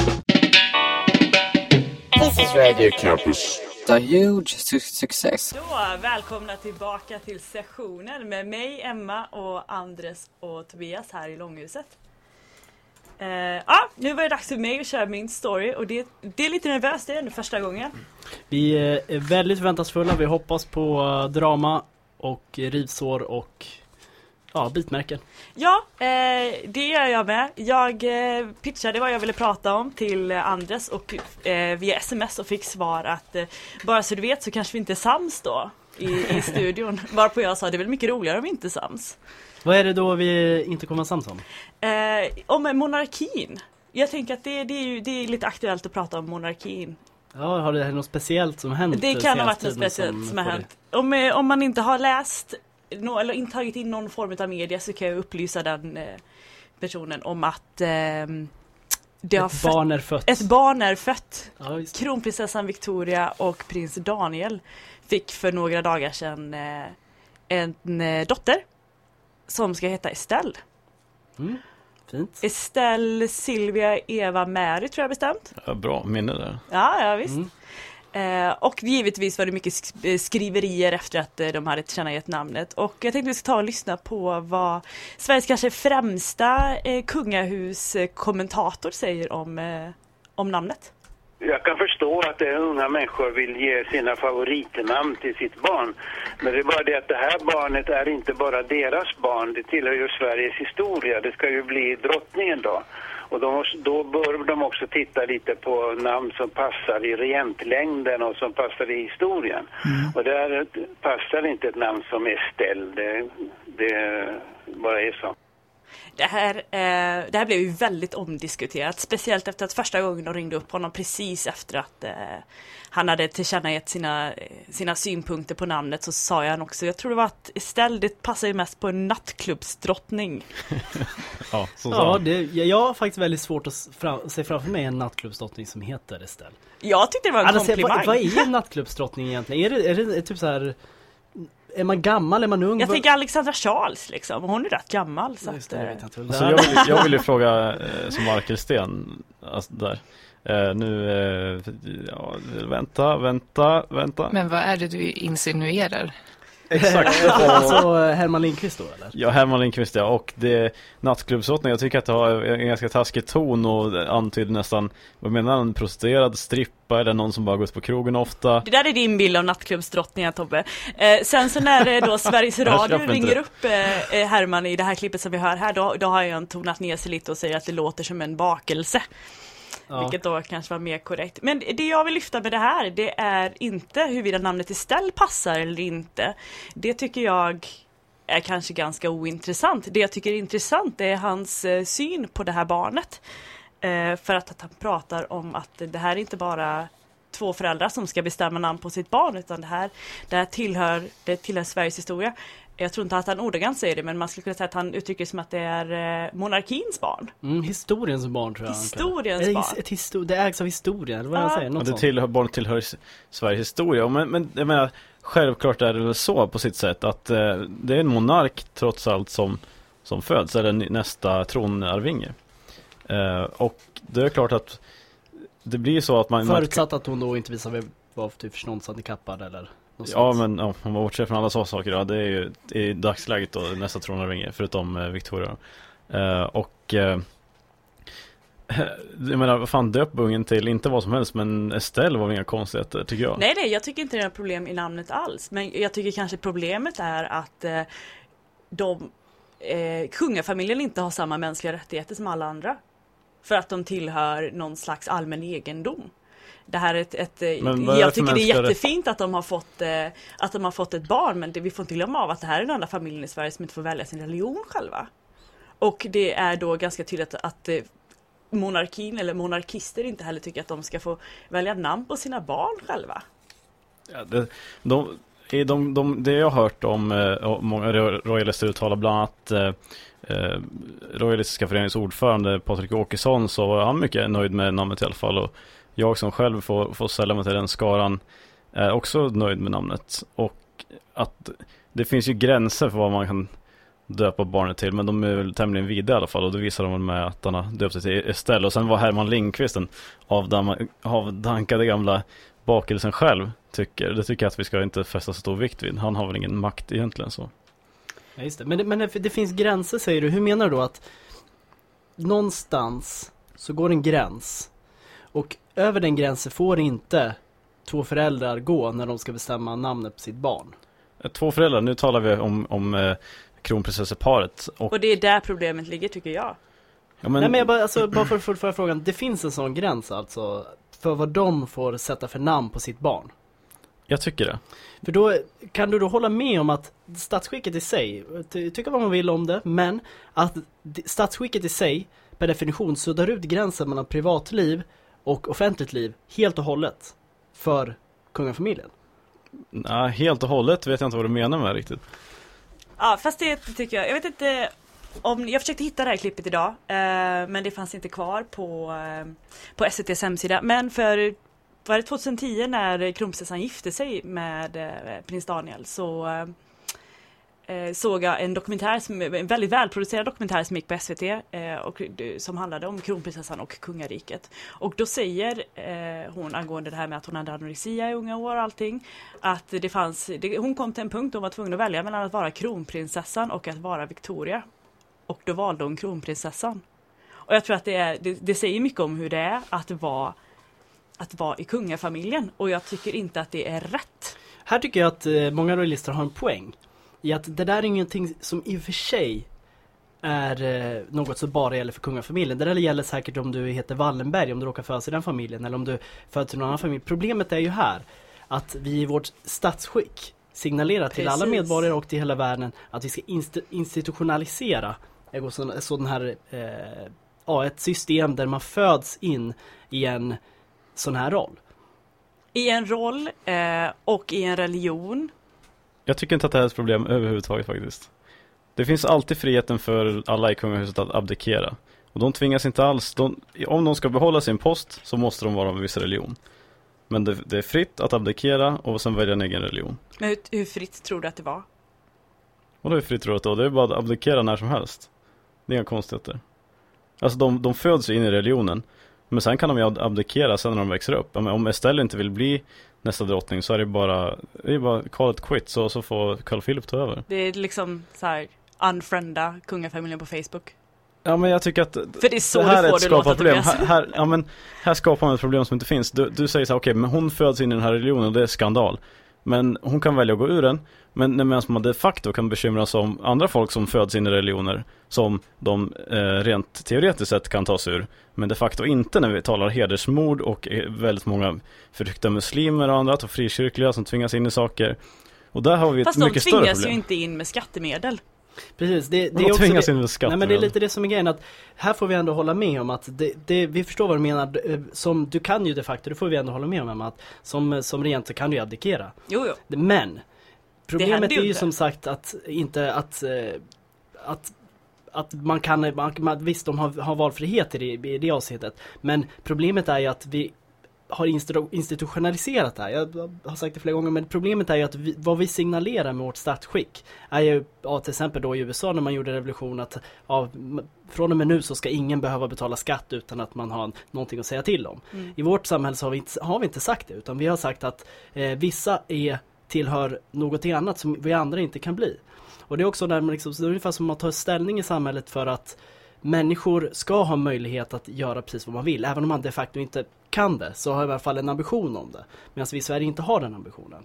This is Radio Campus. A huge su success. Då, välkomna tillbaka till sessionen med mig, Emma och Andres och Tobias här i Långhuset. Uh, ja, nu var det dags för mig att köra min story och det, det är lite nervöst, det är ändå första gången. Vi är väldigt förväntansfulla, vi hoppas på drama och rivsår och Ja, bitmärken. Ja, eh, det gör jag med. Jag eh, pitchade vad jag ville prata om till Andres och eh, via sms och fick svar att eh, bara så du vet så kanske vi inte är sams då i, i studion. Varpå jag sa det är väl mycket roligare om vi inte är sams. Vad är det då vi inte kommer sams om? Eh, om monarkin. Jag tänker att det, det, är ju, det är lite aktuellt att prata om monarkin. Ja, har det något speciellt som hänt? Det kan ha varit något speciellt som, som har hänt. Om, eh, om man inte har läst no, eller inte tagit in någon form av media så kan jag upplysa den eh, personen om att eh, det ett har barn är fött. Ett barn är fött. Ja, Kronprinsessan Victoria och prins Daniel fick för några dagar sedan eh, en eh, dotter som ska heta Estelle. Mm, fint. Estelle Silvia Eva Mary tror jag bestämt. Ja, bra minne där. Ja, ja visst. Mm. Eh, och givetvis var det mycket sk eh, skriverier efter att eh, de hade tillkännagett namnet. Och jag tänkte vi ska ta och lyssna på vad Sveriges kanske främsta eh, kungahuskommentator säger om, eh, om namnet. Jag kan förstå att eh, unga människor vill ge sina favoritnamn till sitt barn. Men det är bara det att det här barnet är inte bara deras barn, det tillhör ju Sveriges historia. Det ska ju bli drottningen då. Och då, då bör de också titta lite på namn som passar i regentlängden och som passar i historien. Mm. Och där passar inte ett namn som Estelle, det, det bara är så. Det här, eh, det här blev ju väldigt omdiskuterat, speciellt efter att första gången de ringde upp honom precis efter att eh, han hade tillkännagett sina, sina synpunkter på namnet så sa jag också, jag tror det var att Estelle, det passar ju mest på en nattklubbsdrottning. ja, så ja det, jag har faktiskt väldigt svårt att fram, se framför mig en nattklubbsdrottning som heter Estelle. Jag tyckte det var en alltså, komplimang. Vad, vad är en nattklubbsdrottning egentligen? Är det, är det typ så här är man gammal, är man ung? Jag tänker Alexandra Charles liksom, hon är rätt gammal så Just att, det, det eh, jag. Alltså jag, vill, jag vill ju fråga eh, som Markelsten, alltså där. Eh, nu, eh, ja, vänta, vänta, vänta. Men vad är det du insinuerar? Exakt. alltså Herman Lindqvist då eller? Ja, Herman Lindqvist ja, och det nattklubbsåtning, jag tycker att det har en ganska taskig ton och antyder nästan, vad menar han, prostituerad, strippa eller någon som bara går ut på krogen ofta. Det där är din bild av nattklubbsdrottningen Tobbe. Eh, sen så när eh, då Sveriges Radio ringer det. upp eh, eh, Herman i det här klippet som vi hör här, då, då har han tonat ner sig lite och säger att det låter som en bakelse. Ja. Vilket då kanske var mer korrekt. Men det jag vill lyfta med det här, det är inte huruvida namnet Estelle passar eller inte. Det tycker jag är kanske ganska ointressant. Det jag tycker är intressant är hans eh, syn på det här barnet. Eh, för att, att han pratar om att det här är inte bara två föräldrar som ska bestämma namn på sitt barn utan det här, det här tillhör, det tillhör Sveriges historia. Jag tror inte att han ordagrant säger det men man skulle kunna säga att han uttrycker det som att det är eh, monarkins barn. Mm, historiens barn tror jag. Historiens barn. his- Ett histo- det ägs av historien, eller vad jag Ja. säger, något det tillhör, barnet tillhör Sveriges historia. Men, men jag menar, självklart är det väl så på sitt sätt att eh, det är en monark trots allt som, som föds, eller nästa tronarvinge. Eh, och det är klart att det blir så att man... Förutsatt att hon då inte visar vara typ förståndshandikappad eller något Ja sånt. men ja, om man bortser från alla sådana saker ja, det är ju i dagsläget då nästa tronarvinge förutom eh, Victoria. Eh, och eh, jag menar vad fan döp ungen till inte vad som helst men Estelle var väl inga konstigheter tycker jag. Nej, nej, jag tycker inte det är något problem i namnet alls. Men jag tycker kanske problemet är att eh, de, eh, kungafamiljen inte har samma mänskliga rättigheter som alla andra. För att de tillhör någon slags allmän egendom. Det här är ett, ett jag tycker det är jättefint att de har fått eh, att de har fått ett barn men det, vi får inte glömma av att det här är den enda familjen i Sverige som inte får välja sin religion själva. Och det är då ganska tydligt att eh, monarkin eller monarkister inte heller tycker att de ska få välja namn på sina barn själva. Ja, det, de, de, de, det jag har hört om eh, många ro- royalister uttalar bland annat eh, eh, Royalistiska föreningens ordförande Patrik Åkesson så var han mycket nöjd med namnet i alla fall och jag som själv får, får sälja mig till den skaran är också nöjd med namnet och att det finns ju gränser för vad man kan döpa barnet till men de är väl tämligen vida i alla fall och det visar de väl med att han har döpt sig till Estelle och sen var Herman Lindqvist den avdankade gamla bakelsen själv tycker. Det tycker jag att vi ska inte fästa så stor vikt vid. Han har väl ingen makt egentligen så. Ja, just det. Men, det, men det, det finns gränser säger du. Hur menar du då att någonstans så går en gräns och över den gränsen får inte två föräldrar gå när de ska bestämma namnet på sitt barn? Eh, Två föräldrar, nu talar vi om, om eh, kronprinsesseparet. Och, Och det är där problemet ligger tycker jag. ja, men, Nej men jag bara, alltså, bara för att fullfölja frågan. Det finns en sån gräns alltså för vad de får sätta för namn på sitt barn. Jag tycker det. För då kan du då hålla med om att statsskicket i sig, ty- tycka vad man vill om det, men att statsskicket i sig per definition suddar ut gränsen mellan privatliv och offentligt liv helt och hållet för kungafamiljen. Nej, helt och hållet vet jag inte vad du menar med riktigt. Ja fast det tycker jag, jag vet inte om, jag försökte hitta det här klippet idag eh, men det fanns inte kvar på, eh, på SVTs hemsida. Men för var det 2010 när kronprinsessan gifte sig med eh, prins Daniel så eh, eh, såg jag en dokumentär, som, en väldigt välproducerad dokumentär som gick på SVT eh, och som handlade om kronprinsessan och kungariket. Och då säger eh, hon angående det här med att hon hade anorexia i unga år och allting att det fanns, det, hon kom till en punkt då hon var tvungen att välja mellan att vara kronprinsessan och att vara Victoria. Och då valde hon kronprinsessan. Och jag tror att det, är, det, det säger mycket om hur det är att vara, att vara i kungafamiljen och jag tycker inte att det är rätt. Här tycker jag att eh, många royalister har en poäng. I att det där är ingenting som i och för sig är eh, något som bara gäller för kungafamiljen. Det där gäller säkert om du heter Wallenberg, om du råkar födas i den familjen eller om du föds i någon annan familj. Problemet är ju här att vi i vårt statsskick signalerar till alla Precis. medborgare och till hela världen att vi ska inst- institutionalisera sån här, eh, ja, ett system där man föds in i en sån här roll. I en roll eh, och i en religion. Jag tycker inte att det här är ett problem överhuvudtaget faktiskt. Det finns alltid friheten för alla i kungahuset att abdikera. Och de tvingas inte alls, de, om de ska behålla sin post så måste de vara av en viss religion. Men det, det är fritt att abdikera och sen välja en egen religion. Men hur, hur fritt tror du att det var? Och är fritt råd då, det är bara att abdikera när som helst. Det är inga konstigheter. Alltså de, de föds in i religionen. Men sen kan de ju ab- abdikera sen när de växer upp. Om Estelle inte vill bli nästa drottning så är det bara, det är bara call it quit så, så får Carl Philip ta över. Det är liksom så här unfrienda kungafamiljen på Facebook. Ja men jag tycker att För det är så det här du är ett skapat problem. Här, här, ja, men, här skapar man ett problem som inte finns. Du, du säger så här, okej men hon föds in i den här religionen och det är skandal. Men hon kan välja att gå ur den. Men medan man de facto kan bekymra sig om andra folk som föds in i religioner som de eh, rent teoretiskt sett kan ta sig ur. Men de facto inte när vi talar hedersmord och eh, väldigt många förtryckta muslimer och andra och frikyrkliga som tvingas in i saker. Och där har vi ett Fast de mycket större tvingas ju problem. inte in med skattemedel. Precis, det, det De är också tvingas det, in med skatter. Nej men det är lite det som är grejen att här får vi ändå hålla med om att det, det, vi förstår vad du menar. Eh, Som, du kan ju de facto, det får vi ändå hålla med om att som, som regent så kan du ju abdikera. Jo, jo. Men problemet är ju som sagt att inte att, eh, att att man kan, man, visst de har, har valfrihet i det, i det avseendet Men problemet är ju att vi har institu- institutionaliserat det här. Jag har sagt det flera gånger men problemet är ju att vi, vad vi signalerar med vårt statsskick är ju, ja, till exempel då i USA när man gjorde revolution att ja, från och med nu så ska ingen behöva betala skatt utan att man har någonting att säga till om. Mm. I vårt samhälle så har vi inte, har vi inte sagt det utan vi har sagt att eh, vissa är, tillhör något annat som vi andra inte kan bli. Och det är också där man liksom, det är ungefär som att ta ställning i samhället för att människor ska ha möjlighet att göra precis vad man vill. Även om man de facto inte kan det så har jag i alla fall en ambition om det. Medan vi i Sverige inte har den ambitionen.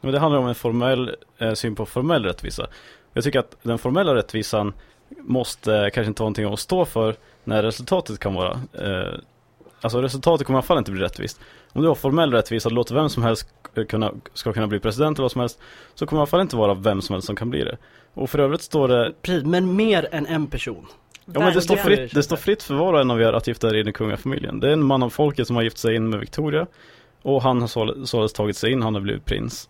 Men det handlar om en formell eh, syn på formell rättvisa. Jag tycker att den formella rättvisan måste eh, kanske inte vara någonting att stå för när resultatet kan vara eh, Alltså resultatet kommer i alla fall inte bli rättvist. Om du har formell rättvisa, låter vem som helst kunna, ska kunna bli president eller vad som helst Så kommer det i alla fall inte vara vem som helst som kan bli det. Och för övrigt står det Precis, men mer än en person. Ja men det står, fritt, det står fritt för var och en av er att gifta er in i kungafamiljen. Det är en man av folket som har gift sig in med Victoria. Och han har såle- således tagit sig in, han har blivit prins.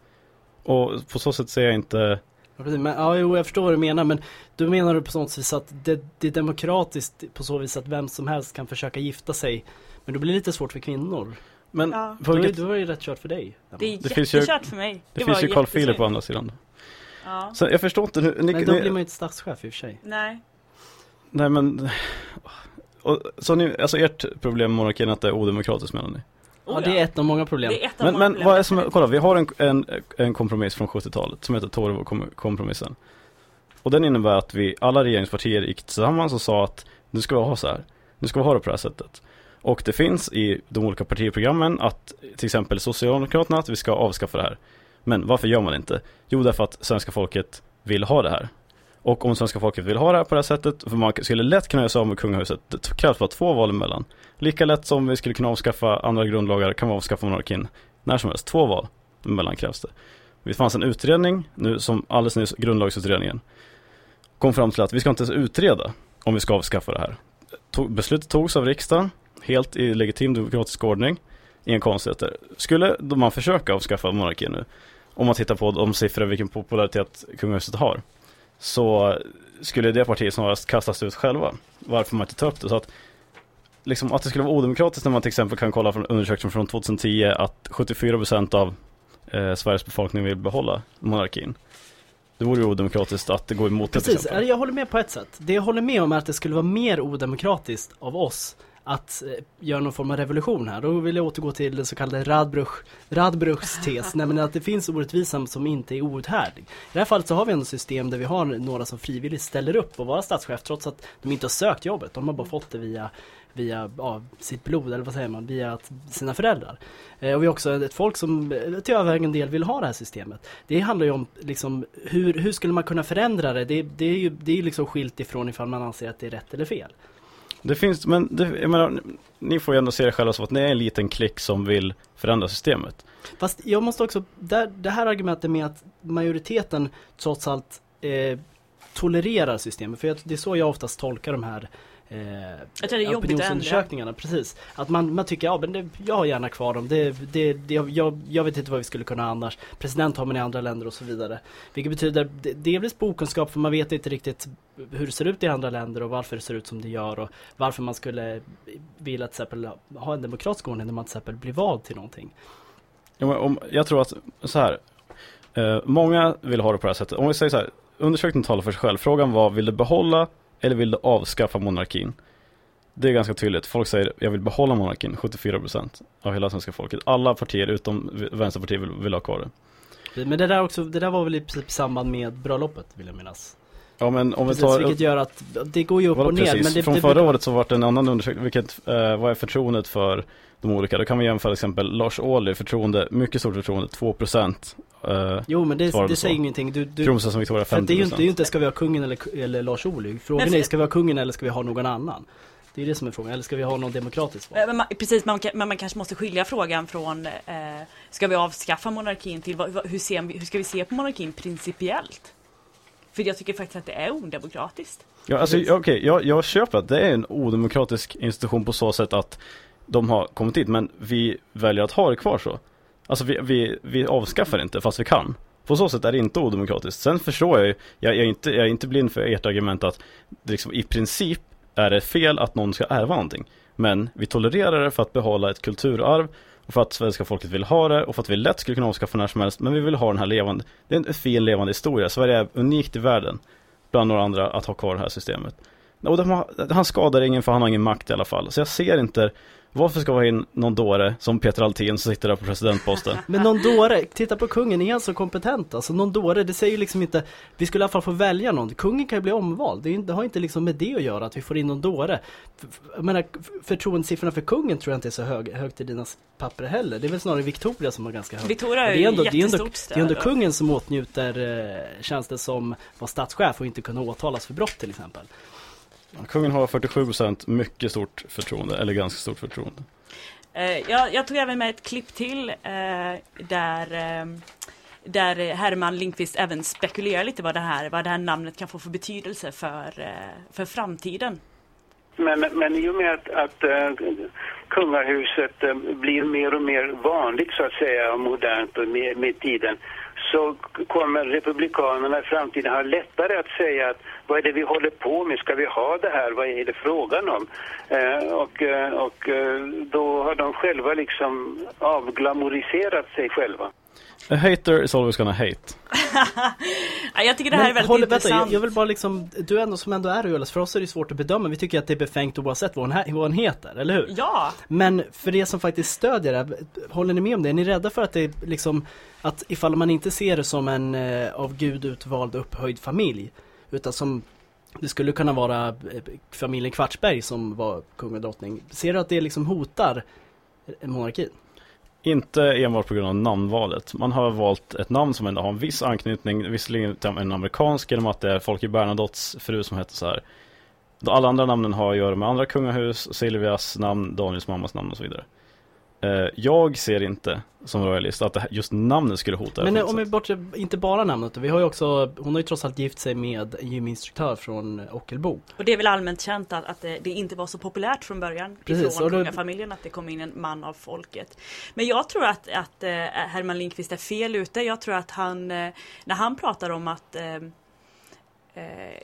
Och på så sätt ser jag inte Ja, precis, men, ja, jo, jag förstår vad du menar men du menar du på sånt vis att det, det är demokratiskt på så vis att vem som helst kan försöka gifta sig. Men då blir det lite svårt för kvinnor. Men Ja. på Då, vilket, då är det rätt kört för dig. Det är Det finns ju- jättekört för mig. det var finns ju Carl. Philip på andra sidan. Ja. Så jag förstår inte hur, ni, Men då ni, blir man ju inte statschef i och för sig. Nej. Nej men och, Så ni, alltså ert problem med monarkin är att det är odemokratiskt menar ni? Ja, det är ett av många problem. Det är ett av Men, många men problem. vad är som, kolla vi har en, en, en kompromiss från 70-talet som heter Torevo-kompromissen. Och den innebär att vi, alla regeringspartier gick tillsammans och sa att nu ska vi ha så här. Nu ska vi ha det på det här sättet. Och det finns i de olika partiprogrammen att till exempel Socialdemokraterna att vi ska avskaffa det här. Men varför gör man det inte? Jo, därför att svenska folket vill ha det här. Och om svenska folket vill ha det här på det här sättet, för man skulle lätt kunna göra sig av med kungahuset, det krävs bara två val emellan. Lika lätt som vi skulle kunna avskaffa andra grundlagar kan vi avskaffa monarkin när som helst. Två val emellan krävs det. Det fanns en utredning, nu som alldeles nyss, grundlagsutredningen, kom fram till att vi ska inte ens utreda om vi ska avskaffa det här. Beslutet togs av riksdagen, helt i legitim demokratisk ordning, inga konstigheter. Skulle man försöka avskaffa monarkin nu, om man tittar på de siffror vilken popularitet kungahuset har, så skulle det partiet snarast kastas ut själva. Varför man inte tar upp det. Så att, liksom, att det skulle vara odemokratiskt när man till exempel kan kolla från undersökningen från 2010 att 74% av eh, Sveriges befolkning vill behålla monarkin. Det vore ju odemokratiskt att det går emot det till Precis, jag håller med på ett sätt. Det jag håller med om är att det skulle vara mer odemokratiskt av oss att eh, göra någon form av revolution här. Då vill jag återgå till den så kallade Radbruch, Radbruchs tes, nämligen att det finns orättvisa som inte är outhärdlig. I det här fallet så har vi ändå ett system där vi har några som frivilligt ställer upp och vara statschef trots att de inte har sökt jobbet. De har bara fått det via via ja, sitt blod eller vad säger man, via sina föräldrar. Eh, och vi har också ett folk som eh, till övervägande del vill ha det här systemet. Det handlar ju om liksom, hur, hur skulle man kunna förändra det? Det, det är ju det är liksom skilt ifrån ifall man anser att det är rätt eller fel. Det finns, men det, jag menar, ni får ju ändå se det själva som att ni är en liten klick som vill förändra systemet. Fast jag måste också, där, det här argumentet med att majoriteten trots allt eh, tolererar systemet, för det är så jag oftast tolkar de här eh, Jag tror det är jobbigt att opinionsundersökningarna. Precis. Att man, man tycker, ja men det, jag har gärna kvar dem. Det, det, det, jag, jag vet inte vad vi skulle kunna annars. President har man i andra länder och så vidare. Vilket betyder det, delvis på okunskap för man vet inte riktigt hur det ser ut i andra länder och varför det ser ut som det gör och varför man skulle vilja till exempel ha en demokratisk ordning när man till exempel blir vald till någonting. Ja, om, jag tror att, så här. Eh, många vill ha det på det här sättet. Om vi säger så här, undersökningen talar för sig själv. Frågan var, vill du behålla eller vill du avskaffa monarkin? Det är ganska tydligt. Folk säger, jag vill behålla monarkin, 74% av hela svenska folket. Alla partier utom Vänsterpartiet vill, vill ha kvar det. Men det där också, det där var väl i princip i samband med bröllopet vill jag minnas. Ja men om Precis, vi tar vilket gör att det går ju upp och ner. precis? Men det, Från det, förra året så var det en annan undersökning, vilket, eh, vad är förtroendet för de olika? Då kan vi jämföra till exempel Lars Ohly, förtroende, mycket stort förtroende, 2% eh, Jo men det, det säger ingenting. Du, du, Kronprinsessan Victoria för att det är ju 50% inte, det är ju inte ska vi ha kungen eller, eller Lars Ohly. Frågan för- är, ska vi ha kungen eller ska vi ha någon annan? Det är det som är frågan. Eller ska vi ha någon demokratisk val? Eh, Men man, precis, man, men man kanske måste skilja frågan från eh, Ska vi avskaffa monarkin till vad, hur, ser, hur ska vi se på monarkin principiellt? För jag tycker faktiskt att det är odemokratiskt. Ja, alltså, okej, jag, jag köper att det är en odemokratisk institution på så sätt att de har kommit dit, men vi väljer att ha det kvar så. Alltså vi, vi, vi avskaffar inte fast vi kan. På så sätt är det inte odemokratiskt. Sen förstår jag ju, jag, jag, är, inte, jag är inte blind för ert argument att det liksom, i princip är det fel att någon ska ärva någonting. Men vi tolererar det för att behålla ett kulturarv och för att svenska folket vill ha det och för att vi lätt skulle kunna avskaffa när som helst. Men vi vill ha den här levande, det är en fin levande historia. Sverige är unikt i världen bland några andra att ha kvar det här systemet. Och de har, han skadar ingen för han har ingen makt i alla fall. Så jag ser inte varför ska vi ha in någon dåre som Peter Althin som sitter där på presidentposten. Men någon dåre, titta på kungen, är han så kompetent? Alltså någon dåre, det säger ju liksom inte Vi skulle i alla fall få välja någon, kungen kan ju bli omvald. Det, är, det har inte liksom med det att göra att vi får in någon dåre. Jag menar, förtroendesiffrorna för kungen tror jag inte är så hög, högt i dina papper heller. Det är väl snarare Victoria som har ganska högt Victoria Och det ju är ändå, det är ändå, jättestort det är ändå kungen som åtnjuter eh, tjänster som var statschef och inte kunna åtalas för brott till exempel Kungen har 47% mycket stort förtroende, eller ganska stort förtroende. Eh, jag, jag tog även med ett klipp till eh, där, eh, där Herman Lindqvist även spekulerar lite vad det här, vad det här namnet kan få för betydelse för, för framtiden. Men, men i och med att, att kungahuset blir mer och mer vanligt så att säga och modernt och med, med tiden så kommer republikanerna i framtiden ha lättare att säga att vad är det vi håller på med? Ska vi ha det här? Vad är det frågan om? Eh, och eh, och eh, då har de själva liksom avglamoriserat sig själva. A hater is always gonna hate. Ja, jag tycker det här är väldigt håll- intressant. Vänta, jag, jag vill bara liksom, du ändå som ändå är Ölas, för oss är det svårt att bedöma, vi tycker att det är befängt oavsett vad hon, vad hon heter, eller hur? Ja, Men för det som faktiskt stödjer det, håller ni med om det? Är ni rädda för att det är liksom, att ifall man inte ser det som en eh, av Gud utvald upphöjd familj, utan som det skulle kunna vara eh, familjen Kvartsberg som var kung och drottning. Ser du att det liksom hotar monarkin? Inte enbart på grund av namnvalet. Man har valt ett namn som ändå har en viss anknytning, visserligen till en amerikansk genom att det är Folke Bernadottes fru som heter så här. Då alla andra namnen har att göra med andra kungahus, Silvias namn, Daniels mammas namn och så vidare. Eh, Jag ser inte som royalist att det här- just namnet skulle hota Men eh, om vi bortser, inte bara namnet, vi har ju också, hon har ju trots allt gift sig med en gyminstruktör från Ockelbo. och det är väl allmänt känt att, att det, det inte var så populärt från början Precis, ifrån kungafamiljen att det kom in en man av folket. Men jag tror att, att eh, Herman Lindqvist är fel ute. Jag tror att han, eh, när han pratar om att eh, eh,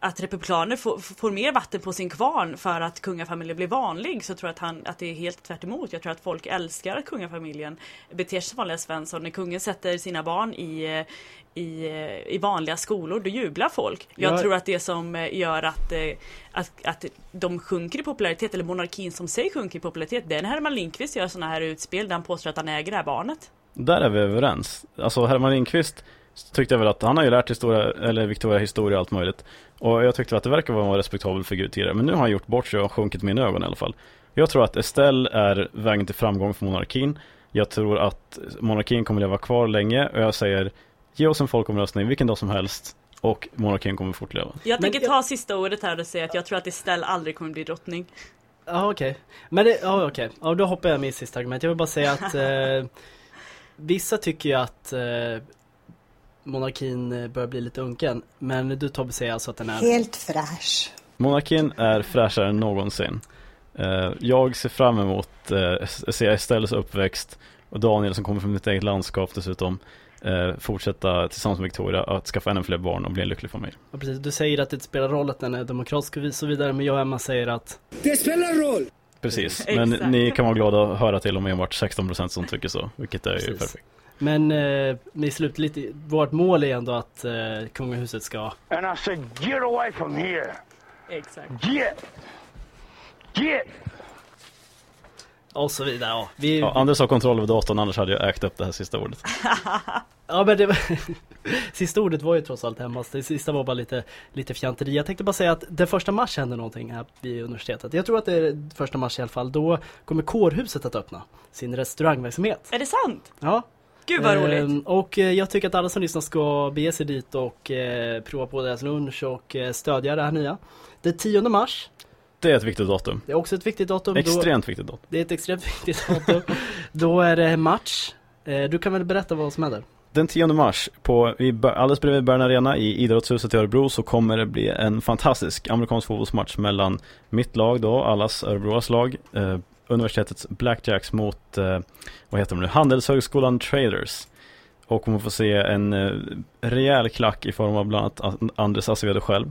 att republikaner får, får mer vatten på sin kvarn för att kungafamiljen blir vanlig så tror jag att, han, att det är helt tvärt emot. Jag tror att folk älskar att kungafamiljen beter sig som vanliga Svensson. När kungen sätter sina barn i, i, i vanliga skolor, då jublar folk. Jag Ja. tror att det som eh, gör att, eh, att, att de sjunker i popularitet, eller monarkin som sig sjunker i popularitet, det är när Herman Lindqvist gör sådana här utspel där han påstår att han äger det här barnet. Där är vi överens. Alltså Herman Lindqvist tyckte jag väl att han har ju lärt historia, eller Victoria historia och allt möjligt. Och jag tyckte att det verkar vara en respektabel figur tidigare. Men nu har han gjort bort sig och sjunkit mina ögon i alla fall. Jag tror att Estelle är vägen till framgång för monarkin. Jag tror att monarkin kommer leva kvar länge och jag säger ge oss en folkomröstning vilken dag som helst och monarkin kommer fortleva. Jag Men tänker ta sista ordet här och säga att jag tror att Estelle aldrig kommer bli drottning. Ja okej. Men det, ja okej. Ja då hoppar jag med i sista argument. Jag vill bara säga att eh, vissa tycker ju att eh, monarkin eh, börjar bli lite unken. Men du Tobbe säger alltså att den är Helt fräsch. Monarkin är fräschare än någonsin. Eh, Jag ser fram emot eh, se Estelles uppväxt och Daniel som kommer från mitt eget landskap dessutom fortsätta tillsammans med Victoria att skaffa ännu fler barn och bli en lycklig familj. Ja, precis. Du säger att det inte spelar roll att den är demokratisk och så vidare, men jag och Emma säger att Det spelar roll! Precis, men ni kan vara glada att höra till om enbart 16% som tycker så, vilket är ju Precis. perfekt. Men eh, i slut lite, vårt mål är ändå att eh, kungahuset ska And I said, get away from here. Exakt. Get. Get. och så vidare. Ja, vi, Ja, Anders har kontroll över datorn, annars hade jag ägt upp det här sista ordet. Ja men det var, Sista ordet var ju trots allt hemma, det sista var bara lite, lite fjanteri. Jag tänkte bara säga att den första mars händer någonting här vid universitetet. Jag tror att det är första mars i alla fall. Då kommer kårhuset att öppna sin restaurangverksamhet. Är det sant? Ja. Gud vad roligt. Ehm, Och eh, jag tycker att alla som lyssnar ska bege sig dit och eh, prova på deras lunch och eh, stödja det här nya. Det är 10 mars. Det är ett viktigt datum. Det är också ett viktigt datum. Då, Extremt viktigt datum. det är ett extremt viktigt datum. Då är det match. Du kan väl berätta vad som händer? Den 10 mars, på, alldeles bredvid Bern Arena i Idrottshuset i Örebro så kommer det bli en fantastisk amerikansk fotbollsmatch mellan mitt lag då, allas Örebroas lag, eh, universitetets Blackjacks mot, eh, vad heter de nu, Handelshögskolan Traders. Och man får se en eh, rejäl klack i form av bland annat Andres Acevedo själv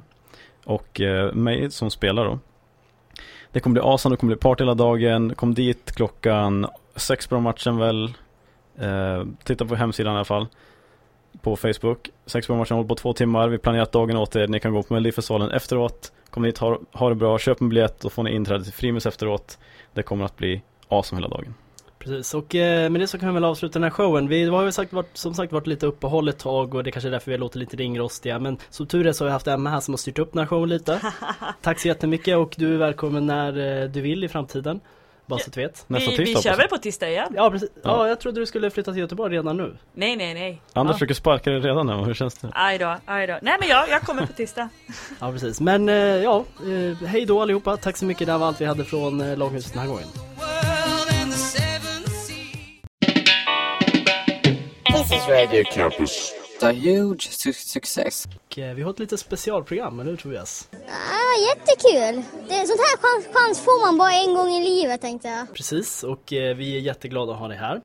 och eh, mig som spelar då. Det kommer bli asan, det kommer bli party hela dagen, kom dit klockan sex på matchen väl, Eh, titta på hemsidan i alla fall. På Facebook. Sex på matchen håller på två timmar. Vi planerat dagen åt er. Ni kan gå på Melodifestivalen efteråt. Kom dit, ha, ha det bra, köp en biljett och får ni inträde till Frimus efteråt. Det kommer att bli awesome hela dagen. Precis, och eh, med det så kan vi väl avsluta den här showen. Vi har ju sagt, varit, som sagt varit lite uppehåll ett tag och det kanske är därför vi låter lite ringrostiga. Men som tur är så har jag haft Emma här som har styrt upp den här showen lite. Tack så jättemycket och du är välkommen när eh, du vill i framtiden. Bara så att du vet. Nästa vi, tisdag vi kör jag. väl på tisdag igen? Ja, precis. Ja. Ja. jag trodde du skulle flytta till Göteborg redan nu. Nej, nej, nej. Anders Ja. försöker sparka dig redan nu, hur känns det? Aj då, aj då. Nej men jag, jag kommer på tisdag. Ja, precis. Men eh, ja, eh, hej då allihopa. Tack så mycket. Det här var allt vi hade från eh, Långhuset den här gången. This is Radio Campus. A huge su- success. Och, eh, vi har ett litet specialprogram, eller hur Tobias? Ja, jättekul. Det, sånt här chans, chans får man bara en gång i livet tänkte jag. Precis, och eh, vi är jätteglada att ha dig här.